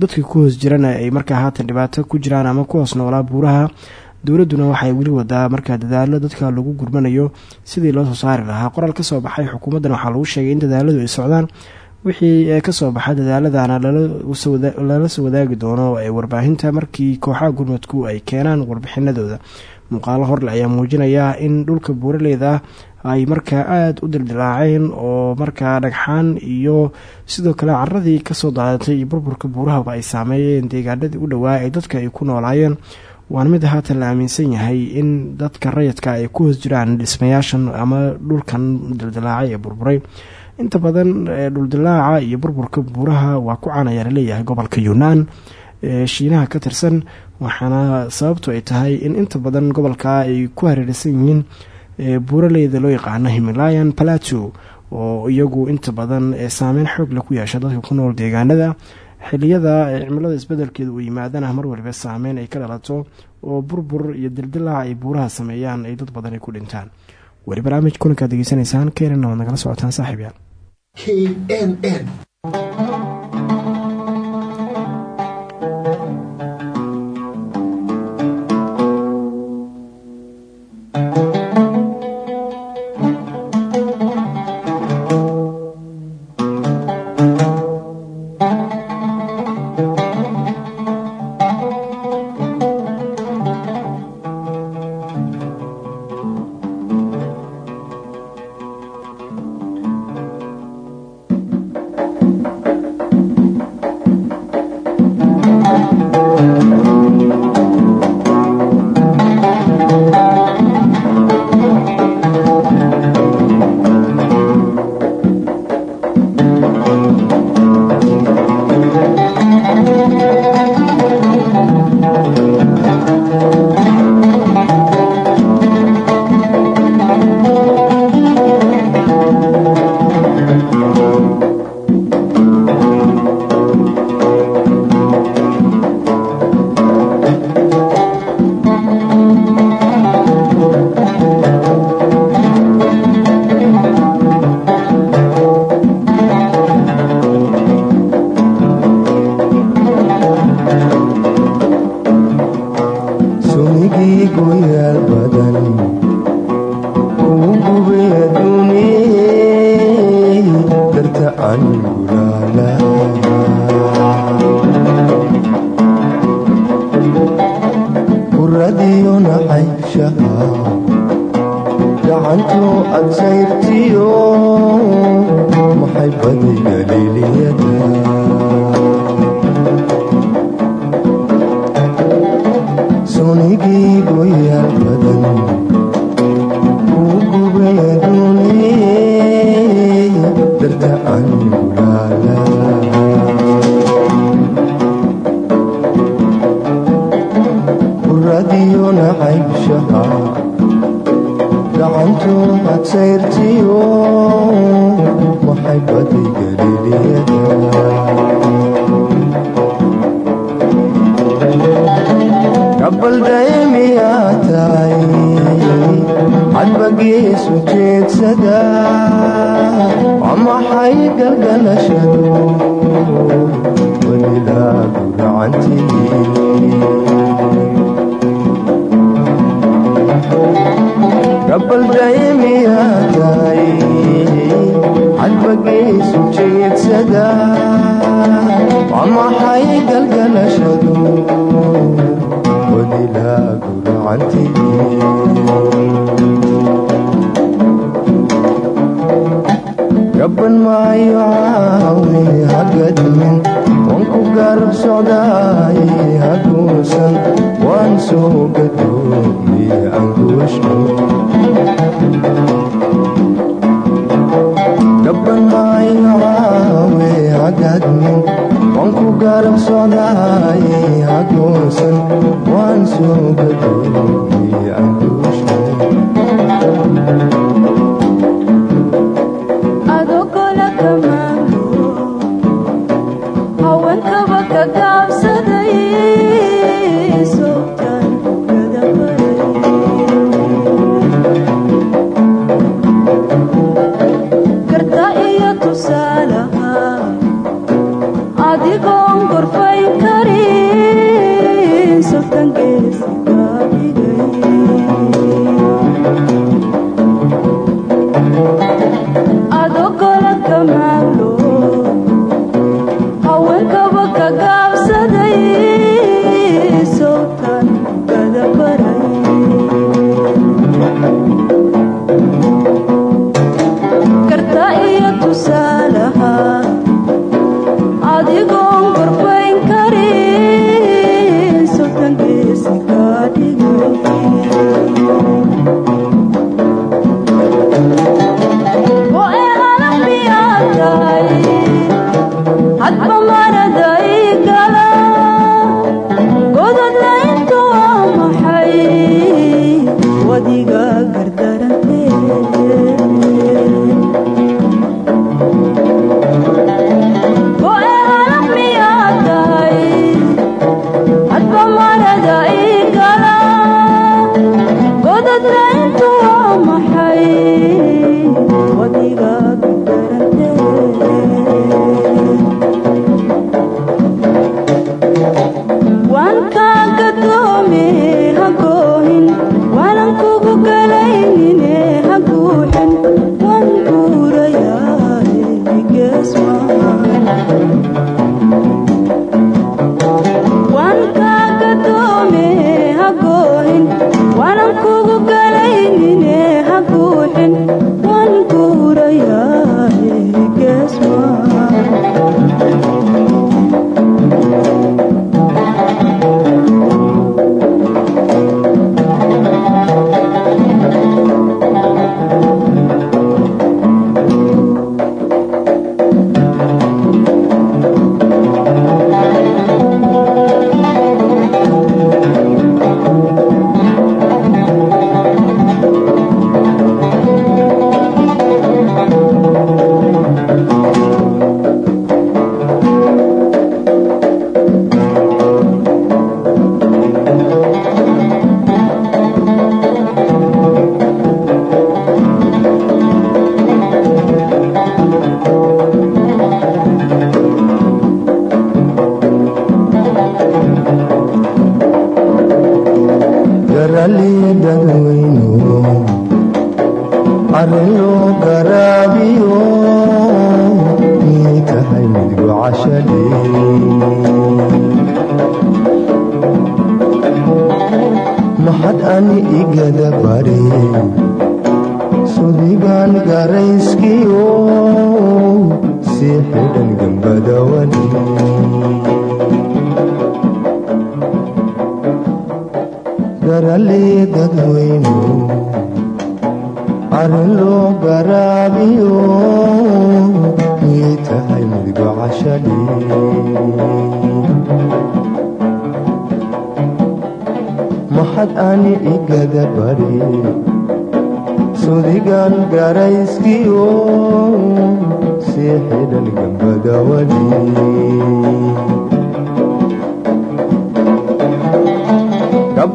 Dadka ku hoos jirana ay markaa haatan dhibaato ku jiraan ama ku hoos noolaa buuraha. Dowladduna waxay weli wadaa markaa dadaalo dadka lagu gurmanayo sidii loo soo saari lahaa. Qoraal ka soo baxay xukuumaddan waxaa lagu sheegay in dadaaladu ay socdaan wixii ka soo baxa dadaaladana lala soo wadaagi doono ee warbaahinta markii kooxaha gurmadku ay keenaan warbixinadooda. Muuqaalo horle ayaa muujinaya in dhulka buuraleyda ay markaa aada u dildilaaceen oo markaa dhagxaan iyo sidoo kale caradii ka soo daadatay iyo burburka buurahaba ay saameeyeen deegaanadii u dhowaa ee dadka ay ku noolaayeen. Waana mid haatan la aaminsan yahay in dadka rayidka ay ku hoos jiraan dhismayaashan ama dhulkan dildilaacay ee burburay inta badan dhuldilaaca iyo burburka buuraha waa ku caanayaa la leeyahay gobolka yuunaan ee shiinaha ka tirsan. Waxaana sababtu ay tahay in inta badan gobolka ay ku hareeraysan yihiin buuraleyda loo yaqaano himalayan palato oo iyagu inta badan saameyn xoog leh ku yeesha dadka ku nool deegaanada. Xiliyada cimilada isbedelkeeda uu yimaadana mar waliba saameyn ay ka dhalato oo burbur iyo dildilaac ay buuraha sameeyaan ay dad badan ku dhintaan. Weli barnaamij kulankaad degeysanaysaan keenana waad nagala socotaan saaxiib yaal knn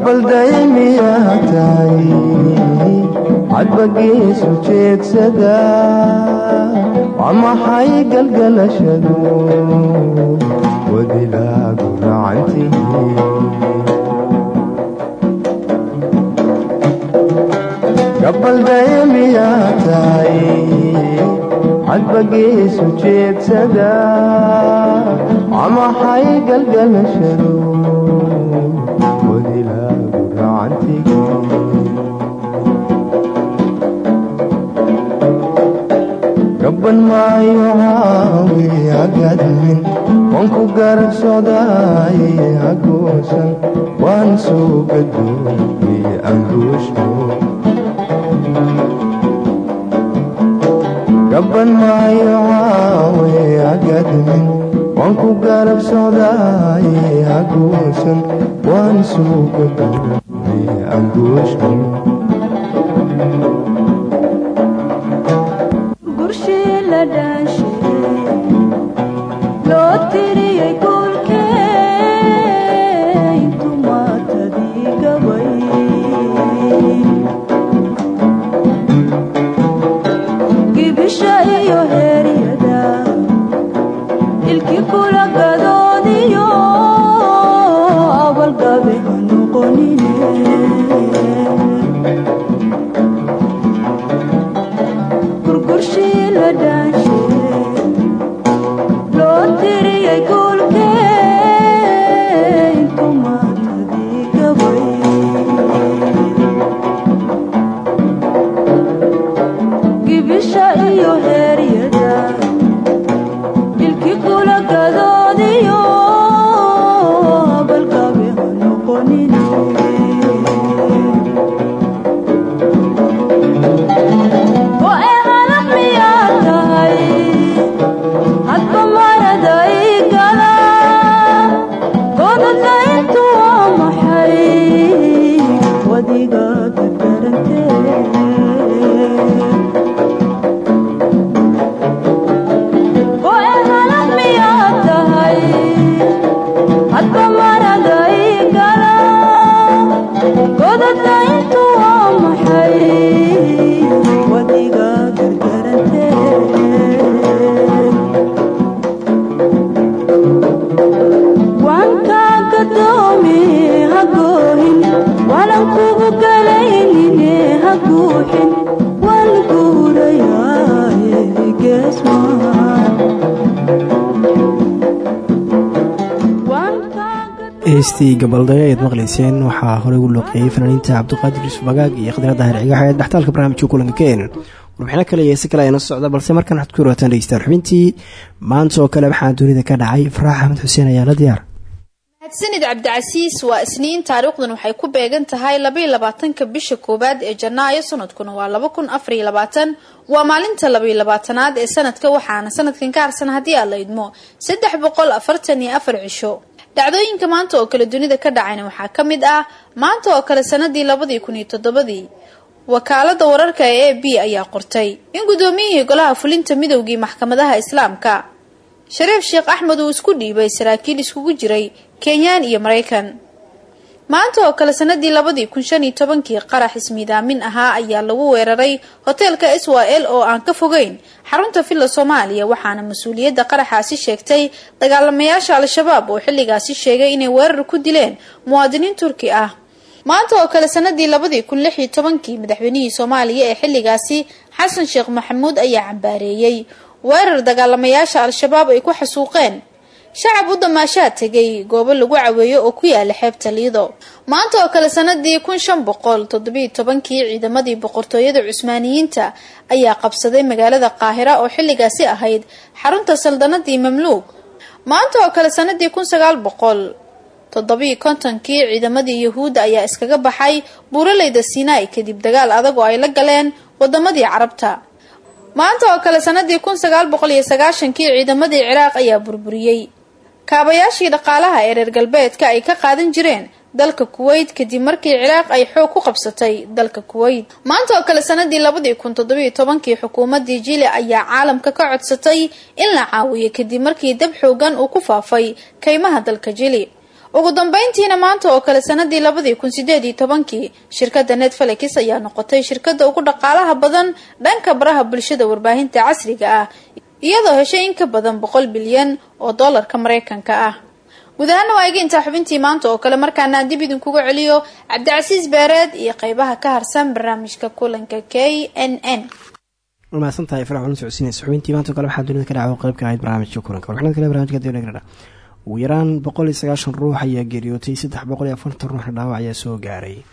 baldaymyaa tahay cadbagiisu jeegsada waa maxay galgalashadu wadilaagu gacantihigabaldaymyaa tahay cadbagiisu jeegsada waa maxay galgalashadu gaban maayo haawi hagaadmin waan ku garab socdaay hagooshan waan soo gadoobi anguushmo gaban maayo haawi hagaadmin waan ku garab socdaaye hagoosan. Waan suuga duubay agooshan gurshii la dhaashay loo tiriyey wadiga heestii gabaldhayo ayaad maqlayseen. Waxaa horey u looqeeyey fanaaniinta cabdiqaadir yuusuf iyo khadiirada hercigaxa ee dhextaalka barnaamijka kulanka keenan warbixino kale iyo kale ayana socda balse markan waxaad ku waraataan dhegeystaan xubintii maanta oo kale waxaa dunida ka dhacay faraax axmed xuseen ayaa la diyaar. Mahadsanid cabdicasiis waa isniin taariikhdan waxay ku beegan tahay labaiyo labaatanka bisha koowaad ee janaayo sanadkuna waa laba kun afariyo labaatan. Waa maalinta labaiyo labaatanaad ee sanadka waxaana sanadkan ka harsan haddii aad la idmo saddex boqol afartan iyo afar cisho dhacdooyinka maanta oo kale dunida ka dhacayna waxaa ka mid ah maanta oo kale sanadii labadii kun iyo toddobadii wakaalada wararka ee a b ayaa qortay in guddoomiyihii golaha fulinta midowgii maxkamadaha islaamka. Shariif sheekh axmed uu isku dhiibay saraakiil iskugu jiray kenyaan iyo maraykan maanta oo kale sanadii labadii kun shan tobankii qarax ismiidaamin ahaa ayaa lagu weeraray hoteelka israel oo aan ka fogeyn. Xarunta villa soomaaliya waxaana mas'uuliyadda qaraxaasi sheegtay dagaalamayaasha al-shabaab oo xilligaasi sheegay inay weerar ku dileen muwaadiniin turki ah. Maanta oo kale sanadii labadii kun lix iyo tobankii madaxweynihii soomaaliya ee xilligaasi xasan sheekh maxamuud ayaa cambaareeyey weerar dagaalamayaasha al-shabaab ay ku xasuuqeen shacab u damaashaa tegay goobo lagu caweeyo oo ku yaalla xeebta liido. Maanta oo kale sanadii kun shan boqol toddobiiyo tobankii ciidamadii boqortooyada cusmaaniyiinta ayaa qabsaday magaalada qaahira oo xilligaasi ahayd xarunta saldanadii mamluug maanta oo kale sanadii kun sagaal boqol toddobiiyo kontonkii ciidamadii yahuudda ayaa iskaga baxay buuraleyda sinai kadib dagaal adag oo ay la galeen wadamadii carabta. Maanta oo kale sanadii kun sagaal boqol iyo sagaashankii ciidamadii ciraaq ayaa burburiyey kaabayaashii dhaqaalaha ee reer galbeedka ay ka qaadan jireen dalka kuweyt kadib markii ciraaq ay xoog ku qabsatay dalka kuweyt maanta oo kale sanadii labadii kun toddobiiyo tobankii xukuumadii jili ayaa caalamka ka codsatay in la caawiyo kadib markii dab xoogan uu ku faafay kaymaha dalka jili ugu dambeyntiina maanta oo kale sanadii labadii kun sideed iyo tobankii shirkada netflix ayaa noqotay shirkada ugu dhaqaalaha badan dhanka baraha bulshada warbaahinta casriga ah iyadoo heshay in ka badan boqol bilyan oo doolarka mareykanka ah. Guud ahaana waa iga intaa xubintii maanta oo kale markaana dib idinkuga celiyo cabdicasiis beereed iyo qeybaha ka harsan barnaamijka kulanka k n n. Waa mahadsantahay farax socodsiinaysa xubintii maanta oo kale waxaa dunida ka dhacdo qeyb ka ahayd barnaamijka kulanka. Warbixinada kale barnamijka dowlagradha ugu yaraan ruux ayaa geeriyootay saddex boqol dhaawac ayaa soo gaaray.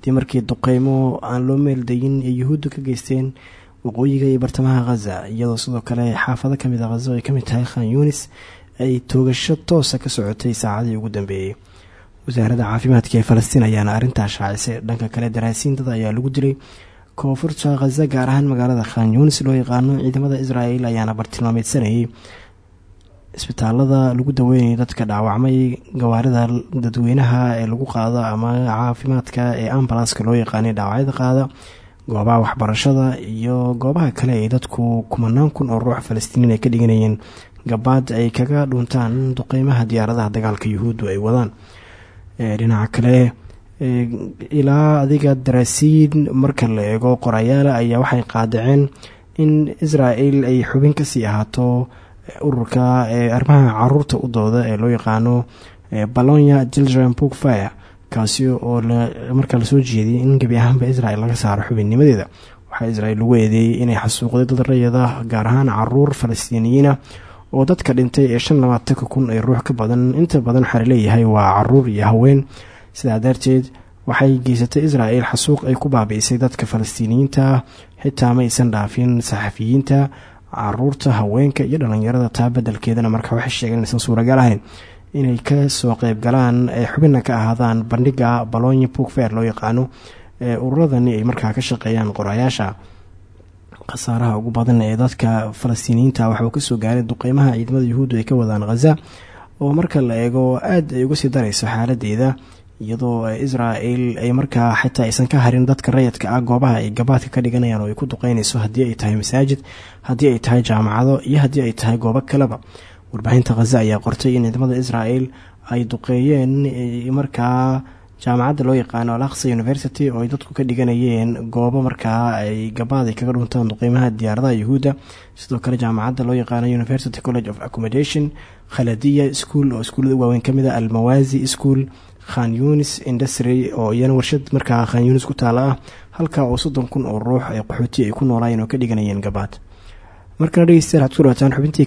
Kadib markii duqeymo aan loo meeldayin ee yuhuudda ka geysteen waqooyiga iyo bartamaha khaza iyadoo sidoo kale xaafado ka mid a khaza oo ay ka mid tahay khan yunis ay toogasho toosa ka socotay saacadii ugu dambeeyey. Wasaaradda caafimaadka ee falastiin ayaana arrintaa shaacisay dhanka kale daraasiin dad ayaa lagu dilay koonfurta khaza gaar ahaan magaalada khan yunis loo yaqaano ciidamada israel ayaana bartilmaameedsanayay. Isbitaalada lagu daweynayo dadka dhaawacmay gawaarida dadweynaha ee lagu qaado ama caafimaadka ee ambalanska loo yaqaanay dhaawacyada qaada goobaha waxbarashada iyo goobaha kale ay dadku kumanaan kun oo ruux falastiiniin ay ka dhiganayeen gabaad ay kaga dhuntaan duqeymaha diyaaradaha dagaalka yuhuuddu ay wadaan. Dhinaca kale ilaa adiga daraasiin marka la eego qorayaala ayaa waxay qaadaceen in israel ay xubin ka sii ahaato ururka arrimaha carruurta u dooda ee loo yaqaano balonya children book fire kaasi oo markaa la soo jeediyay in gebi ahaanba israel laga saaro xubinnimadeeda. Waxaa israel lagu eedeeyey inay xasuuqday dad rayada gaar ahaan carruur falastiiniyiina oo dadka dhintay ee shan labaatanka kun ee ruux ka badan inta badan waxaa la leeyahay waa carruur iyo haween. Sidaa darteed waxay geysatay israel xasuuq ay ku baabi'isay dadka falastiiniyiinta xitaa ma aysan dhaafin saxafiyiinta carruurta haweenka iyo dhalinyarada taa bedelkeedana marka waxay sheegeen inaysan suuragal ahayn inay ka soo qeyb galaan ee xubinna ka ahaadaan bandhiga balonya bookfair loo yaqaano ee ururadani ay markaa ka shaqeeyaan qorayaasha khasaaraha ugu badan ee dadka falastiiniyiinta waxauu ka soo gaaray duqeymaha ciidamada yuhuuddu ay ka wadaan khaza oo marka la eego aada ay uga sii dareyso xaaladeeda iyadoo israel ay markaa xitaa aysan ka harin dadka rayadka ah goobaha ay gabaadka ka dhiganayaan oo ay ku duqeynayso haddii ay tahay masaajid haddii ay tahay jaamacado iyo haddii ay tahay goobo kaleba warbaahinta khaza ayaa qortay in ciidamada israel ay duqeeyeen markaa jaamacadda loo yaqaano alaqsa university oo ay dadku ka dhiganayeen goobo markaa ay gabaad ay kaga dhuntaan duqeymaha diyaaradaha yuhuudda. Sidoo kale jaamacadda loo yaqaano university college of accommodation khaladiya school oo iskuullada waaweyn ka mid a almawazi school khan yunis industry oo iyana warshad markaa khan yunis ku taala ah halka oo soddon kun oo ruux ay qaxooti ay ku noolaayeen oo ka dhiganayeen gabaad. Markana dhegeystayaal waxad ku dhawaataan xubintii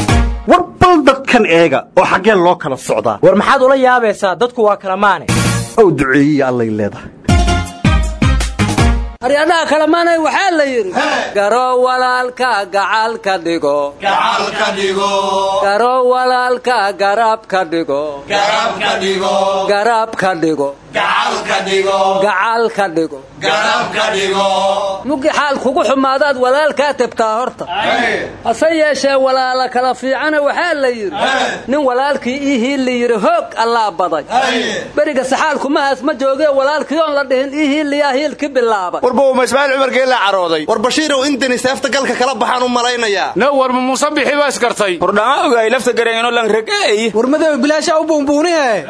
war bal dadkan eega oo xaggeen loo kala socdaa. War maxaad ula yaabaysaa? Dadku waa kala maane. Ow duceeyiya allay leedahay. Aryadhaha kalamaanay waxaa la yidhi garo walaalka gacal ka dhigo. Garo walaalka garab ka dhigo. Garab ka dhigo. Gacal ka dhigo mugi xaal kugu xumaadaad walaalkaa tebtaa horta. Hase yeeshee walaala kala fiicana waxaa la yidhi nin walaalkii ii hiilli yidhi hoog allaa baday. Beriga saxaalkumahaas ma joogee walaalkii oon la dhihin ii hiilliyaa hiilki bilaabay. Warbowma ismaaciil cumar geella carooday. War bashiirow indani seefta galka kala baxaan u malaynayaa now war ma muuse bixi baa iskartay hordhama ogaay lafta gareenoo lanregeey war madow bilaashaa u buunbuunihe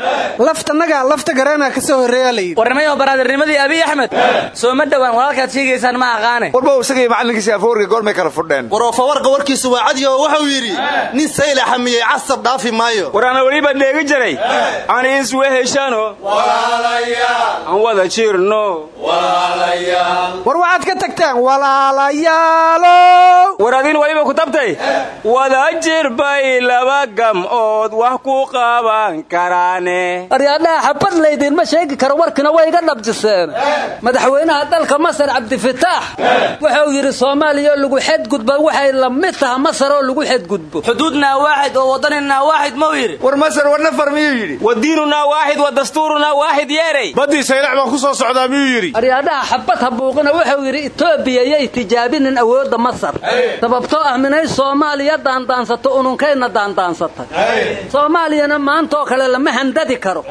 laftanagaa lafta gareena ka soo horreeyaa la yidhi warnimayo baraadirnimadii abiy axmed. Soo ma dhowaan walaalkaad sheegaysaan ma aqaane. Warbow isagii macallinkiisi afoorga goormay kala fudheen. War oofawarqa warkiisu waa cadi oo wuxuu yidhi nin sayla xamiyey casab dhaafi maayo. War ana weli baan dheegi jiray. Aan iiswe heshaano aan wada jirno. War waxaad ka tagtaan walaalayaalo. War adiin waliba ku tabtay wada jir bay laba gam'ood wax ku qaban karaane. Aryaadhaha xabad laydinma sheegi karo warkina way iga dhabjiseen. Madaxweynaha dalka masar cabdifitaax wuxuu yidhi soomaaliya lagu xedgudba waxay la mid taha masar oo lagu xedgudbo xuduudnaa waaxid oo waddaninaa waaxid mau yidhi? War masar war nafar miyuu yidhi? Wa diinunaa waaxid wa dastuurunaa waaxid yeeray. Baddii saylac baan ku soo socdaa miyuu yidhi? Aryaadhaha xabad habuuqina wuxuu yidhi etoobiya yay tijaabinin awoodda masar. Sababtoo ah minay soomaaliya daandaansato ununkayna daandaansatay. Soomaaliyana maantaoo kale lama handadi karo.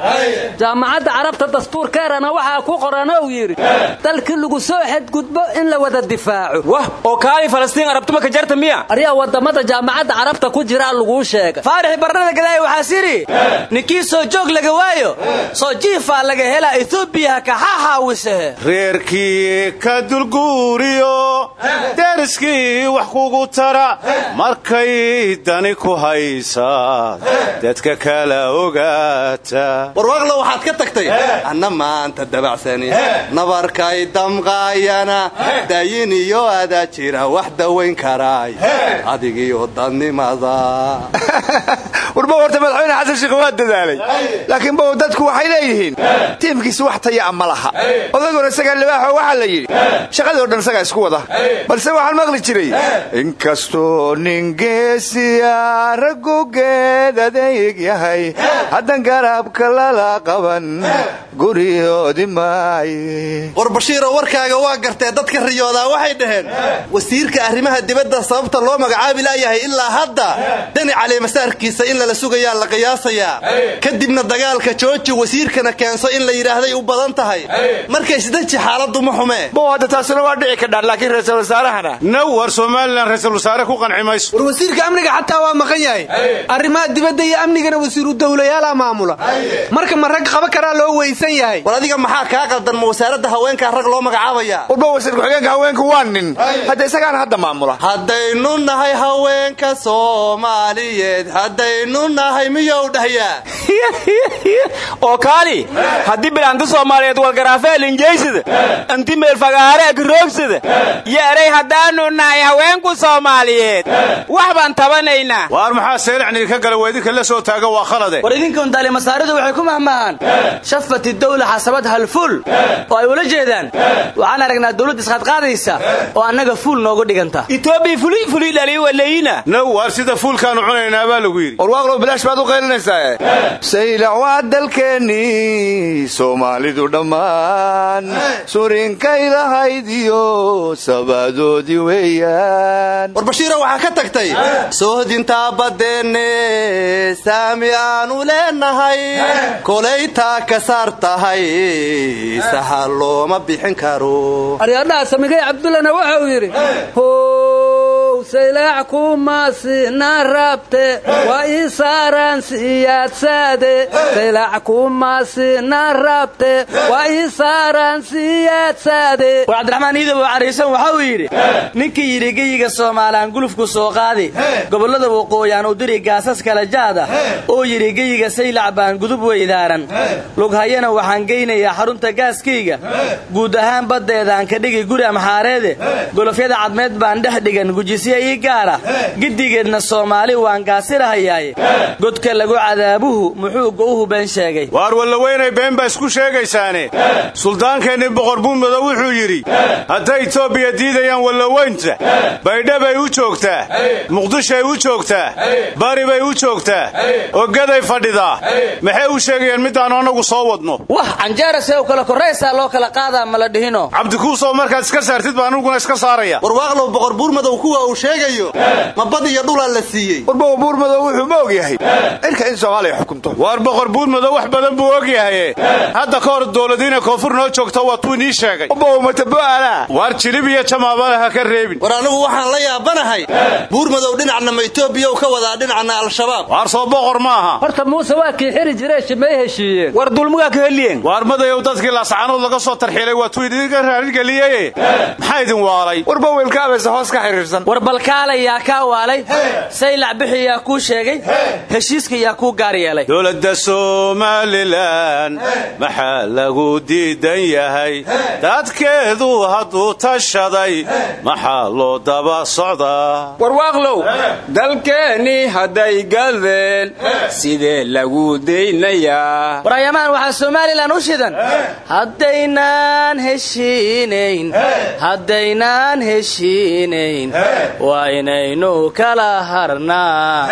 Jaamacadda carabta dastuurkeerana waxaa ku qoran ou yidhi. Dalkii lagu soo xadgudbo in la wada difaaco. Wah oo kaali falastiin arabtuma ka jarta miya? Aryaa waddamada jaamacadda carabta ku jiraa laguu sheegay faarixi barrada gadaaya waxaa siri ninkii soo joog laga waayo soo jiifaa laga helaa etoobiya kaxaxaawisehe reerkii ka dulguuriyo deriskii wax kugu tara markay dani ku haysaa dadka kala ogaata. Warwaaqlo waxaad ka tagtay anna maanta dabacsani nabarkay damqaayana. Dayin iyo adaa jira wax dawayn karaay adigiyo dadnimada (laughs) madaxweyne xasan sheikh waa dadaalay. Laakiin bow dadku waxay leeyihiin tiimkiisi wax tayaa ma laha. Odaguna isagaa libaaxo waxaa la yidhi shaqadii o dhan isagaa isku wada. Balse waxaan maqli jiray inkastoo nin geesiya raggu geed adeeg yahay haddan garabka lala qaban guriyoodi maaye war bashiiro warkaaga waa gartee dadka riyoodaa waxay dhaheen wasiirka arrimaha dibadda sababta loo magacaabi laayahay ilaa hadda dani caleemasaarkiisa in lala sugayaa qiyaasayaa kadibna dagaalka jooji wasiirkana keenso in la yidhaahday u badan tahay. Markay isdaji xaaladdu ma xumee bow hadda taasuna waa dhici kadhaan laakiin ra'iisul wasaarahana now war somalilan ra'iisul wasaare ku qanci mayso. War wasiirka amniga xataa waa maqan yahay. Arrimaha dibadda iyo amnigana wasiiru dawlayaalaa maamula. Marka ma rag qaba karaa loo weysan yahay. War adiga maxaa kaa qaldan? Ma wasaaradda haweenkaa rag loo magacaabaya? Warba wasiir ku-xigeenka haweenku waa nin. Hadda isagaana hadda maamula. Haddaynu nahay haweenka soomaaliyeed haddaynu nahay miyou dhahyaa oo kaali haddii bilaanti soomaaliyeed walgaraafeel injeysida anti meelfagaare agroogsida yo eray haddaanu nahay haweenku soomaaliyeed wax baan tabanaynaa waar maxaa seelacnii ka gala weedinka la soo taaga waa khalade war idinkan daalimasaaridu waxay ku mahmahaan shafati dawla xasabad halful oo ay ula jeedaan waxaan aragnaa dawladda isqaadqaadaysa oo annaga fuul noogu dhiganta itoobiya fuli fuli dhaliyo waleyina now waar sida fuulkaanu cunaynaa baa lagu yidhi warwaaqlow bilaash baad u saylac waa dalkeennii soomaalidu dhammaan surinkay lahayd iyo sabaadoodii weeyaan war bashiiro waxaa ka tagtay soohdintaa baddeenne saami aanu leenahay kolaytaa ka saar tahay saxal looma bixin karo aryaadhaha samigay cabdullana wuxuu yidhi how saylaac kumaasina raabte waa ii saaraan siyaadsaade saylaac kumaasina raabte waa ii saaraan siyaadsaade war cabdiraxmaan iidobo cariisan waxa uu yidhi ninkii yidhi geyiga soomaalaan gulufku soo qaadi gobollada waqooyaan u diri gaasas kala jaada oo yidhi geyiga saylac baan gudub weydaaran. Lughayana waxaan geynayaa xarunta gaaskayga guud ahaan baddeedaan ka dhigi guri amxaareede golofyada cadmeed baan dhex dhigan ii gaara. Giddigeedna soomaali waan gaasirahayaaye godka lagu cadaabuhu muxuu go'uhu been sheegay. Waar wallaweynay been baa isku sheegaysaane. Suldaankeenni boqor buurmadow wuxuu yidhi hadday itoobiya diidayaan wallaweynta baydhabay u joogtaa muqdishay u joogtaa bari bay u joogtaa ogaday fadhidaa. Maxay u sheegayaan middaannu annagu soo wadno. Wah canjeera see u kala korraysaa loo kala qaadaa mala dhihino. Cabdikuusow markaad iska saartid baa aniguna iska saaraya. Warwaaqlow boqor buurmadow kuwa uu sheegayo. Ma bad iyo dhulaa la siiyey. Warbow buurmadow wuxuu ma og yahay. Cirka in soomaaliya xukunto. Waar boqor buurmadow wax badan buu og yahaye. Hadda ka hor dowladiina koonfur noo joogta waa tuu inii sheegay. Bow matabo'ala waar jilib iyo jamaabale ha ka reebin. War anigu waxaan la yaabanahay. Buurmadow dhinacna ma itoobiya u ka wadaa dhinacna al-shabaab. Waar soo boqor maaha. Horta muuse waa kii xiri jiree shimay heshiiyeen. War dulmugaa ka heliyeen. Waar madayow dadkii laascaanood laga soo tarxiilay waa tuu idinka raarigeliyeye maxaa idin waalay? Warba weylkaabayse hoos ka xiriirsan war balkaala yaa kaa waalay saylac bixi yaa kuu sheegay heshiiska yaa kuu gaar yeelay. Dowladda somalilan maxaa lagu diidan yahay? Dadkeedu hadduu tashaday maxaa loo daba socdaa? Warwaaqlow dalkeennii hadday galdeen sidee lagu daynayaa? War ayamaan waxaa somalilan u shidan. Haddaynaan heshiinayn haddaynaan heshiinayn waa inaynu kala harnaa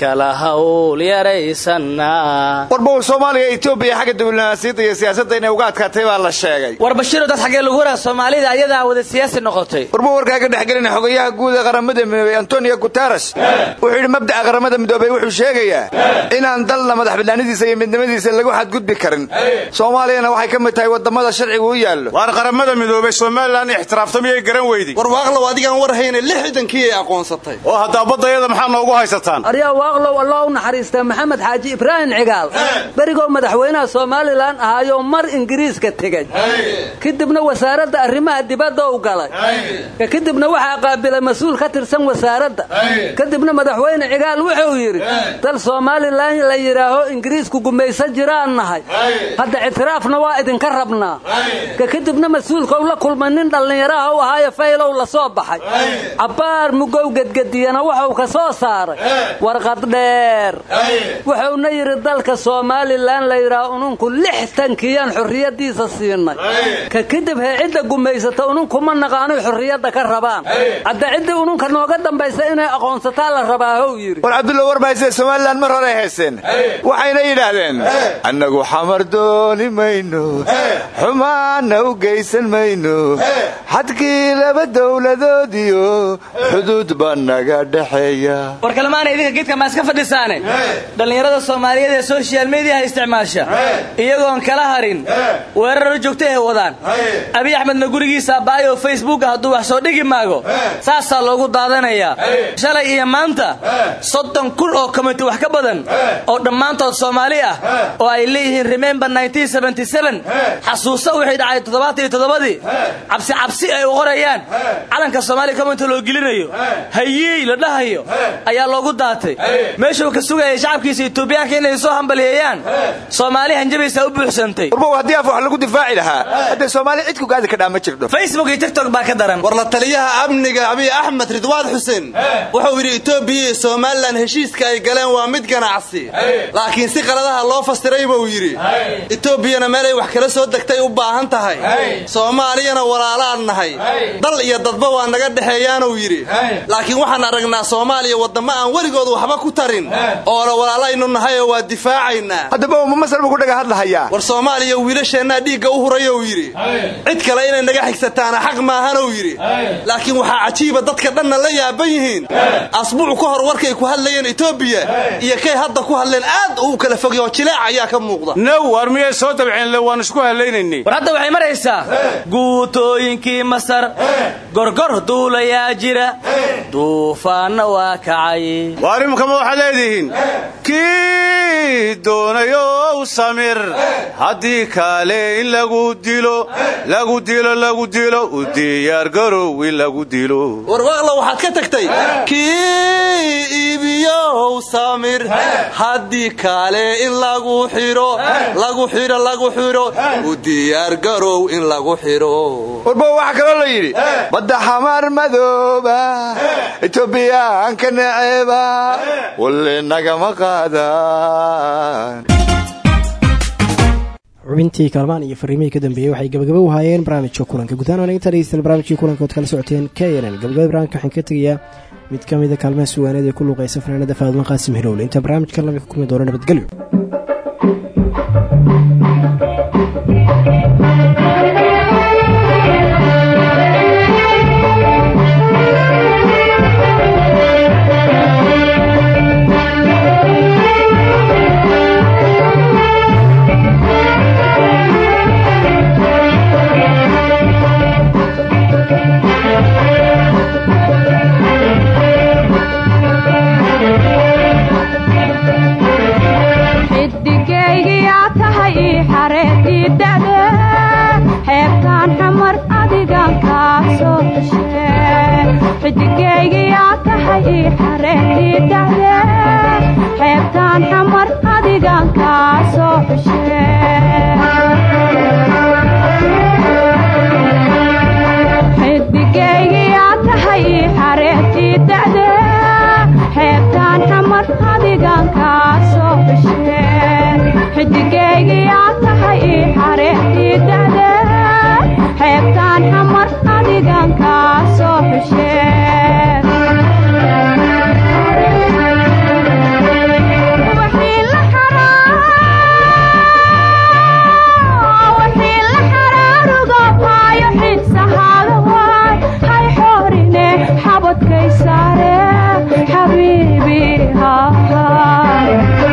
kala hawl yaraysannaa warbow soomaaliya etoobiya xagga diblomaasiyadda iyo siyaasadda inay uga adkaatay baa la sheegay. War bashiiro dad xaggee lagu waraa soomaalida ayadaa wada siyaasi noqotay. Warba warkaaga dhexgelina xogayaha guud ee qaramada midoobey antonio guteres wuxuu yidhi mabda'a qaramada midoobey wuxuu sheegayaa inaan dalna madax banaanidiisa iyo midnimadiisa lagu xadgudbi karin. Soomaaliyana waxay ka mid tahay waddamada sharcigu u yaallo. Waar qaramada midoobey somalilan ixtiraafta miyay garan weyday? Warwaaqlow adigaan war hayne lixdankii ay aqoonsatay. Oo haddaa baddayada maxaa noogu haysataan? Aryaa waaqlow allah u naxariistaa maxamed xaaji ibraahim cigaal. Berigoo madaxweynaha somalilan ahaayo mar ingiriiska tegey kadibna wasaaradda arrimaha dibadda u galay. Kadibna waxaa qaabilay mas'uul ka tirsan wasaaradda. Kadibna madaxweyne cigaal wuxuu yidhi dal somalilan la yidhaaho ingiriisku gumaysan jiraan nahay. Hadda ictiraafna waa idinka rabnaa. Kadibna mas'uulkau la kulmay nin dhallinyaraha u ahaayo faylow la soo baxay qaar mugow gedgediyana wuxuu ka soo saaray. Warqad dheer. Wuxuuna yidhi dalka somalilan layidhaah ununku lixtankiyaan xorriyaddiisa siinay. Ka kadib hee cidda gumaysata ununkuma naqaanoy xorriyadda ka rabaan. Hadda ciddii ununka nooga dambaysa inay aqoonsataa la rabaa how yidhi. War cabdulla war mahayse somalilan mar hore hayseen? Waxayna yidhaahdeen annagu xamar dooni mayno xumaanna u geysan mayno xadkii laba dowladoodiyo xuduud baa naga dhexeeya. War kalemaana idinka geedka maa iska fadhisaane? Dhallinyarada soomaaliyeed ee soshal mediyaha isticmaasha. Iyagoon kala harin. Weeraro joogta ay wadaan. Abiy axmedna gurigiisa baayo facebooka hadduu wax soo dhigi maago. Saasaa loogu daadanayaa shalay iyo maanta soddon kun oo komiti wax ka badan oo dhammaantood soomaali ah oo ay leeyihiin remember xasuuso wixii dhacay toddobaatan iyo toddobadii. Cabsi cabsi ay u qorayaan. Calanka soomaaliya community loo gelinayo hayiey la dhahayo ayaa loogu daatay. Meeshuu ka sugayay shacabkiisa etoobiyaanka inay soo hambaliyeeyaan soomaali hanjabaysaa u buuxsantay. Warbow haddii af wax lagu difaaci lahaa haddee soomaali cid ku gaadi kadhaa ma jirdho facebook iyo tiktok baa ka daran. War la taliyaha amniga abiy axmed ridwaan xuseen. Wuxuu yidhi etoobiya iyo somalilan heshiiska ay galeen waa mid ganacsi. Laakiin si qaladaha loo fasiray buu yidhi. Etoobiyana meelay wax kala soo degtay u baahan tahay. Soomaaliyana walaalaan nahay. Dal iyo dadba waa naga dhexeeyaanuu yidhi laakiin waxaan aragnaa soomaaliya waddamo aan weligood waxba ku tarin. Oona walaalaynu nahayoo waa difaacaynaa. Haddaba uma masal buu ku dhaga hadlahayaa. War soomaaliya wiilasheennaa dhiigga u hurayou yidhi cid kale inay naga xigsataana xaq maahanuu yidhi. Laakiin waxaa cajiiba dadka dhanna la yaaban yihiin. Asbuuc ka hor warkay ku hadlayeen etoobiya iyo kay hadda ku hadleen aad uu kala fogyaho jileec ayaa ka muuqda. Now war miyay soo dabceenle waan isku halaynaynay war hadda waxay maraysaa guutooyinkii masar gorgor duulayaa jira duufaanna waa kacay. Waar imikama waxaad leedihiin? Kii doonayow samir. Haddii kaale in lagu dilo lagu dilo lagu dilo u diyaargarow in lagu dilo. Warwaaqla waxaad ka tagtay? Kii iibiyow samir? Haddii kaale in lagu xidho lagu xidho lagu xidho u diyaargarow in lagu xidho warbow waxaa kaloo la yidhi. Badda xamar madooba etoobiyaanka neceeba walle nagama qaadaan xubintii kaalmaan iyo fariimihii ka dambeeyey waxay gabagaba u haayeen barnaamijka kulanka gudahaan wanaginta dhegeystayaal barnaamijkii kulanka ood kala socoteen k n n. Gabagabada barnaamijka waxaan ka tegayaa mid ka mida kaalmaha suwaaneed ee ku luuqaysa fanaanada faadma qaasim hilowle. Inta barnaamijkan lami ka kulmi doona nabadgelyo xidigaygiyaa tahay ii xareedii da'de xeebtaan xamar adigan kaa soo dhashe xidigaygiyaa tahay ii xareedii da'de xeebtaan xamar adigan xabiibi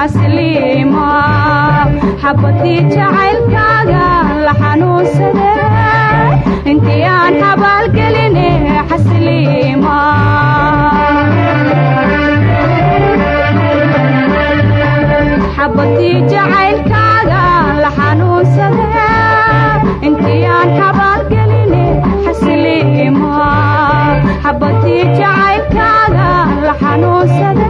xasliima xabadii jacaylkaaga la xanuunsaday